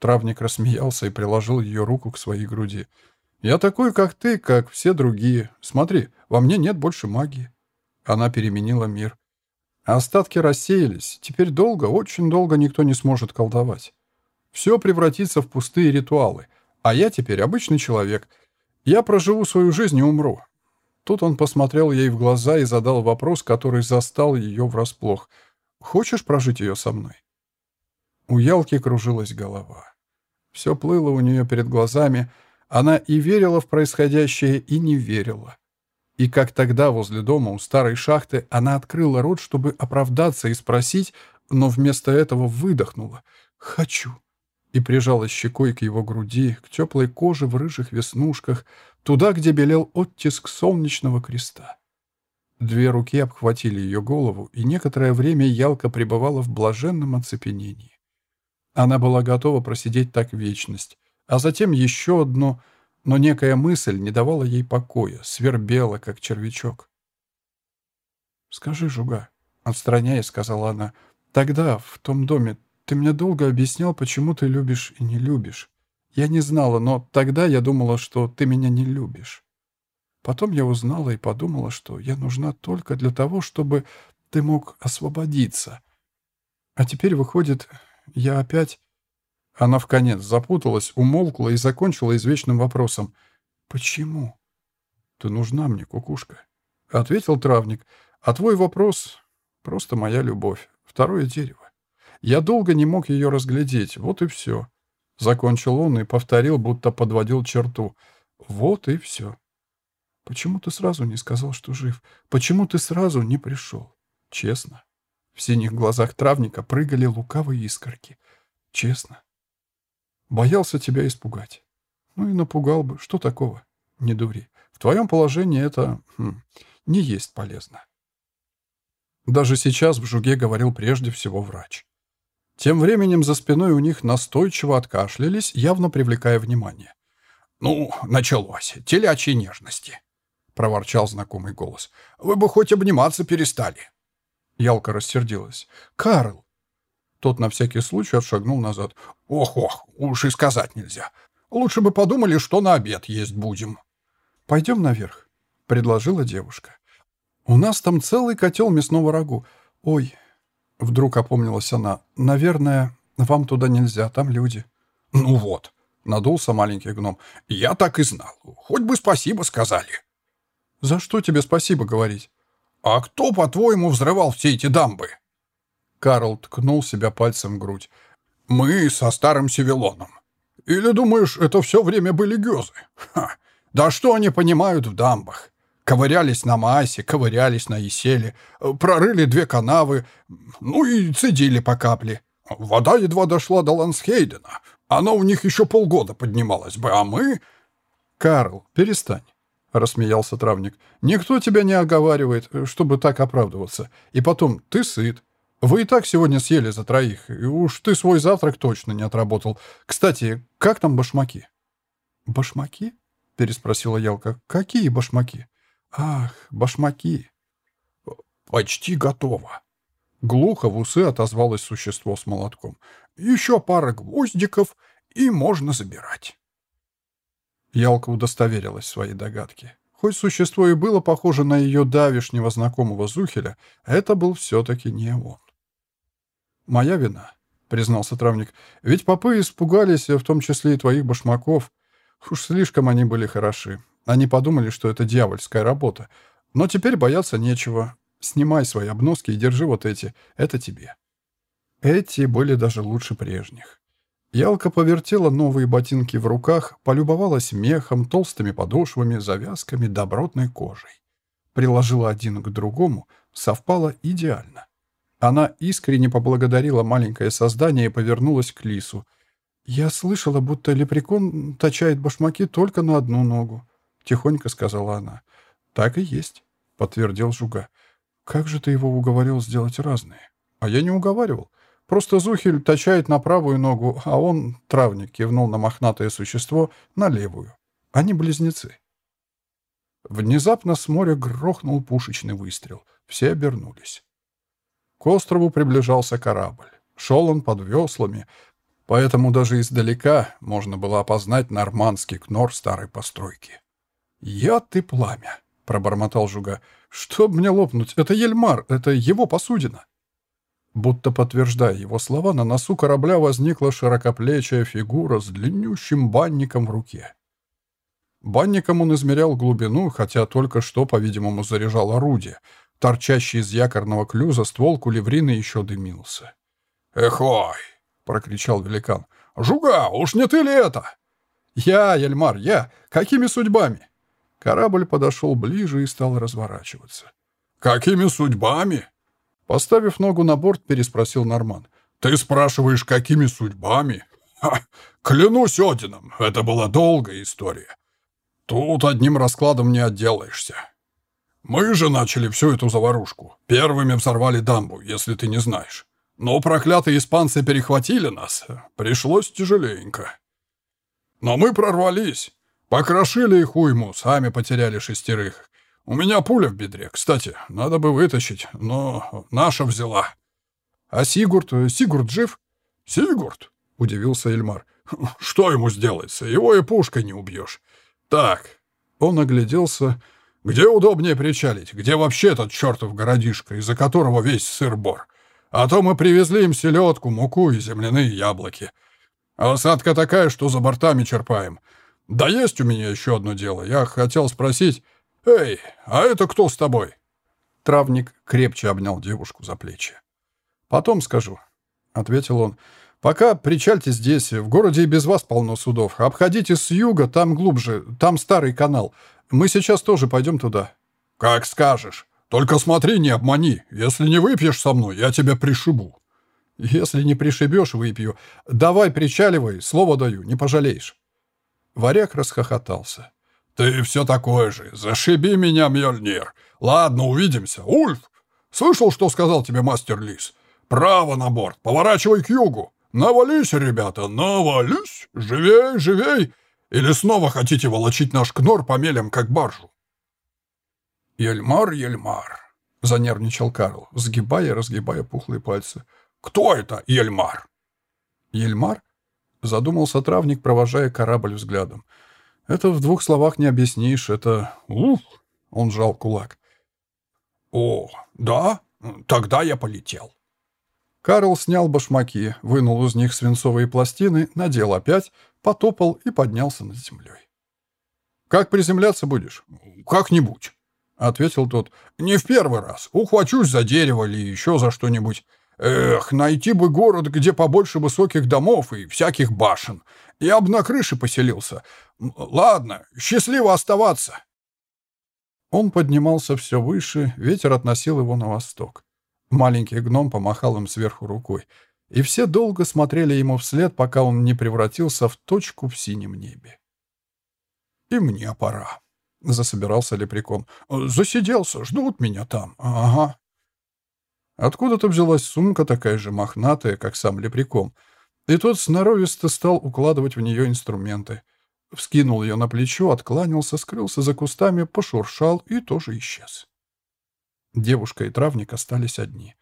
Травник рассмеялся и приложил ее руку к своей груди. «Я такой, как ты, как все другие. Смотри, во мне нет больше магии». Она переменила мир. Остатки рассеялись. Теперь долго, очень долго никто не сможет колдовать. Все превратится в пустые ритуалы. А я теперь обычный человек. Я проживу свою жизнь и умру. Тут он посмотрел ей в глаза и задал вопрос, который застал ее врасплох. «Хочешь прожить ее со мной?» У Ялки кружилась голова. Все плыло у нее перед глазами. Она и верила в происходящее, и не верила. И как тогда возле дома у старой шахты она открыла рот, чтобы оправдаться и спросить, но вместо этого выдохнула «Хочу» и прижалась щекой к его груди, к теплой коже в рыжих веснушках, туда, где белел оттиск солнечного креста. Две руки обхватили ее голову, и некоторое время Ялка пребывала в блаженном оцепенении. Она была готова просидеть так вечность, а затем еще одно — но некая мысль не давала ей покоя, свербела, как червячок. «Скажи, Жуга», — отстраняясь, сказала она, — «тогда, в том доме, ты мне долго объяснял, почему ты любишь и не любишь. Я не знала, но тогда я думала, что ты меня не любишь. Потом я узнала и подумала, что я нужна только для того, чтобы ты мог освободиться. А теперь, выходит, я опять она в конец запуталась, умолкла и закончила извечным вопросом. «Почему?» «Ты нужна мне, кукушка», — ответил травник. «А твой вопрос — просто моя любовь. Второе дерево. Я долго не мог ее разглядеть, вот и все». Закончил он и повторил, будто подводил черту. «Вот и все». «Почему ты сразу не сказал, что жив? Почему ты сразу не пришел?» «Честно». В синих глазах травника прыгали лукавые искорки. «Честно». Боялся тебя испугать. Ну и напугал бы. Что такого? Не дури. В твоем положении это хм, не есть полезно. Даже сейчас в Жуге говорил прежде всего врач. Тем временем за спиной у них настойчиво откашлялись, явно привлекая внимание. «Ну, началось. Телячьи нежности», — проворчал знакомый голос. «Вы бы хоть обниматься перестали». Ялка рассердилась. «Карл!» Тот на всякий случай отшагнул назад. «Ох-ох, уж и сказать нельзя. Лучше бы подумали, что на обед есть будем». «Пойдем наверх», — предложила девушка. «У нас там целый котел мясного рагу. Ой...» Вдруг опомнилась она. «Наверное, вам туда нельзя, там люди». «Ну вот», — надулся маленький гном. «Я так и знал. Хоть бы спасибо сказали». «За что тебе спасибо говорить?» «А кто, по-твоему, взрывал все эти дамбы?» Карл ткнул себя пальцем в грудь. «Мы со старым Севилоном. Или думаешь, это все время были гёзы? Ха! Да что они понимают в дамбах? Ковырялись на Масе, ковырялись на Еселе, прорыли две канавы, ну и цедили по капле. Вода едва дошла до Лансхейдена. Она у них еще полгода поднималась бы, а мы... «Карл, перестань», — рассмеялся травник. «Никто тебя не оговаривает, чтобы так оправдываться. И потом, ты сыт. Вы и так сегодня съели за троих, и уж ты свой завтрак точно не отработал. Кстати, как там башмаки?» «Башмаки?» — переспросила Ялка. «Какие башмаки?» «Ах, башмаки!» «Почти готово!» Глухо в усы отозвалось существо с молотком. «Еще пара гвоздиков, и можно забирать». Ялка удостоверилась в своей догадке. Хоть существо и было похоже на ее давишнего знакомого Зухеля, это был все-таки не он. «Моя вина», — признался травник. «Ведь попы испугались, в том числе и твоих башмаков. Уж слишком они были хороши. Они подумали, что это дьявольская работа. Но теперь бояться нечего. Снимай свои обноски и держи вот эти. Это тебе. Эти были даже лучше прежних. Ялка повертела новые ботинки в руках, полюбовалась мехом, толстыми подошвами, завязками, добротной кожей. Приложила один к другому, совпало идеально. Она искренне поблагодарила маленькое создание и повернулась к лису. «Я слышала, будто лепрекон точает башмаки только на одну ногу тихонько сказала она. «Так и есть», — подтвердил Жуга. «Как же ты его уговорил сделать разные?» «А я не уговаривал. Просто Зухель точает на правую ногу, а он, травник, кивнул на мохнатое существо, на левую. Они близнецы». Внезапно с моря грохнул пушечный выстрел. Все обернулись. К острову приближался корабль. Шел он под веслами, поэтому даже издалека можно было опознать нормандский кнор старой постройки. «Я ты пламя», — пробормотал Жуга. «Чтоб мне лопнуть, это Ельмар, это его посудина». Будто подтверждая его слова, на носу корабля возникла широкоплечая фигура с длиннющим банником в руке. Банником он измерял глубину, хотя только что, по-видимому, заряжал орудие. Торчащий из якорного клюза ствол кулеврины еще дымился. «Эхой!» — прокричал великан. «Жуга, уж не ты ли это?» «Я, Ельмар, я! Какими судьбами?» Корабль подошел ближе и стал разворачиваться. «Какими судьбами?» Поставив ногу на борт, переспросил Норман. «Ты спрашиваешь, какими судьбами? Ха, клянусь Одином, это была долгая история. Тут одним раскладом не отделаешься. Мы же начали всю эту заварушку. Первыми взорвали дамбу, если ты не знаешь. Но проклятые испанцы перехватили нас. Пришлось тяжеленько. Но мы прорвались. Покрошили их уйму, сами потеряли шестерых. У меня пуля в бедре. Кстати, надо бы вытащить, но наша взяла. А Сигурд? Сигурд жив? Сигурд? Удивился Эльмар. Что ему сделается? Его и пушкой не убьешь. Так. Он огляделся. Где удобнее причалить? Где вообще этот чертов городишко, из-за которого весь сыр-бор? А то мы привезли им селедку, муку и земляные яблоки. Осадка такая, что за бортами черпаем. «Да есть у меня еще одно дело. Я хотел спросить... Эй, а это кто с тобой?» Травник крепче обнял девушку за плечи. «Потом скажу», — ответил он. «Пока причальте здесь. В городе и без вас полно судов. Обходите с юга, там глубже, там старый канал. Мы сейчас тоже пойдем туда». «Как скажешь. Только смотри, не обмани. Если не выпьешь со мной, я тебя пришибу». «Если не пришибешь, выпью. Давай, причаливай, слово даю, не пожалеешь». Варяг расхохотался. «Ты все такой же. Зашиби меня, Мьёльнир. Ладно, увидимся. Ульф, слышал, что сказал тебе мастер Лис? Право на борт. Поворачивай к югу. Навались, ребята, навались. Живей, живей. Или снова хотите волочить наш кнор по мелям, как баржу?» «Ельмар, Ельмар», — занервничал Карл, сгибая и разгибая пухлые пальцы. «Кто это Ельмар?» «Ельмар?» — задумался травник, провожая корабль взглядом. Это в двух словах не объяснишь, это... Ух! Он сжал кулак. О, да? Тогда я полетел. Карл снял башмаки, вынул из них свинцовые пластины, надел опять, потопал и поднялся над землей. «Как приземляться будешь?» «Как-нибудь», — ответил тот. «Не в первый раз. Ухвачусь за дерево или еще за что-нибудь. Эх, найти бы город, где побольше высоких домов и всяких башен. Я бы на крыше поселился. Ладно, счастливо оставаться. Он поднимался все выше, ветер относил его на восток. Маленький гном помахал им сверху рукой, и все долго смотрели ему вслед, пока он не превратился в точку в синем небе. «И мне пора», — засобирался лепрекон. «Засиделся, ждут меня там. Ага». Откуда-то взялась сумка, такая же мохнатая, как сам лепрекон, и тот сноровисто стал укладывать в нее инструменты — Вскинул ее на плечо, откланялся, скрылся за кустами, пошуршал и тоже исчез. Девушка и травник остались одни.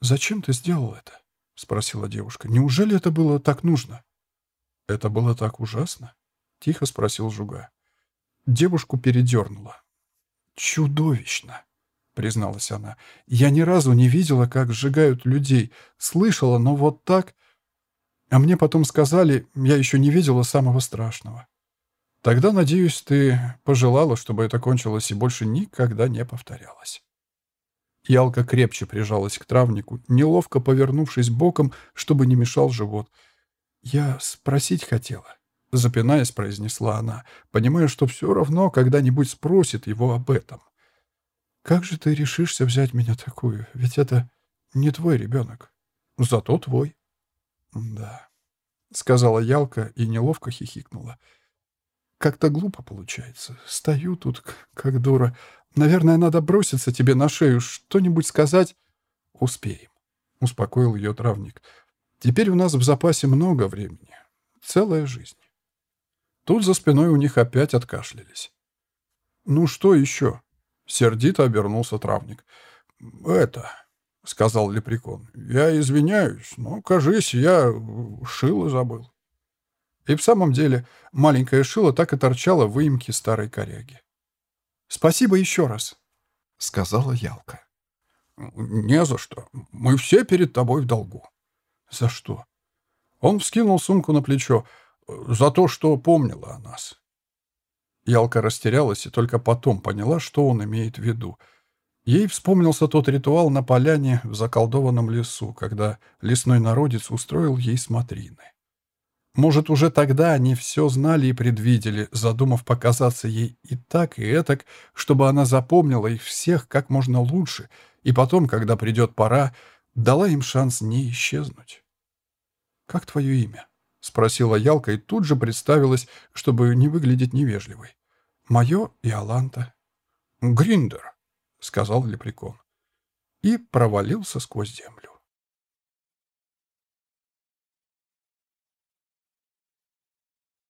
«Зачем ты сделал это?» — спросила девушка. «Неужели это было так нужно?» «Это было так ужасно?» — тихо спросил Жуга. Девушку передернула. «Чудовищно!» — призналась она. «Я ни разу не видела, как сжигают людей. Слышала, но вот так...» А мне потом сказали, я еще не видела самого страшного. Тогда, надеюсь, ты пожелала, чтобы это кончилось и больше никогда не повторялось. Ялка крепче прижалась к травнику, неловко повернувшись боком, чтобы не мешал живот. «Я спросить хотела», — запинаясь, произнесла она, понимая, что все равно когда-нибудь спросит его об этом. «Как же ты решишься взять меня такую? Ведь это не твой ребенок. Зато твой». «Да», — сказала Ялка и неловко хихикнула. «Как-то глупо получается. Стою тут, как дура. Наверное, надо броситься тебе на шею, что-нибудь сказать. Успеем», — успокоил ее травник. «Теперь у нас в запасе много времени. Целая жизнь». Тут за спиной у них опять откашлялись. «Ну что еще?» — сердито обернулся травник. «Это...» — сказал лепрекон. «Я извиняюсь, но, кажись, я шило забыл». И в самом деле маленькое шило так и торчало в выемке старой коряги. «Спасибо еще раз», — сказала Ялка. «Не за что. Мы все перед тобой в долгу». «За что?» Он вскинул сумку на плечо. «За то, что помнила о нас». Ялка растерялась и только потом поняла, что он имеет в виду — Ей вспомнился тот ритуал на поляне в заколдованном лесу, когда лесной народец устроил ей смотрины. Может, уже тогда они все знали и предвидели, задумав показаться ей и так, и этак, чтобы она запомнила их всех как можно лучше, и потом, когда придет пора, дала им шанс не исчезнуть. «Как твое имя?» — спросила Ялка и тут же представилась, чтобы не выглядеть невежливой. «Мое и Аланта». «Гриндер», — сказал лепрекон. И провалился сквозь землю.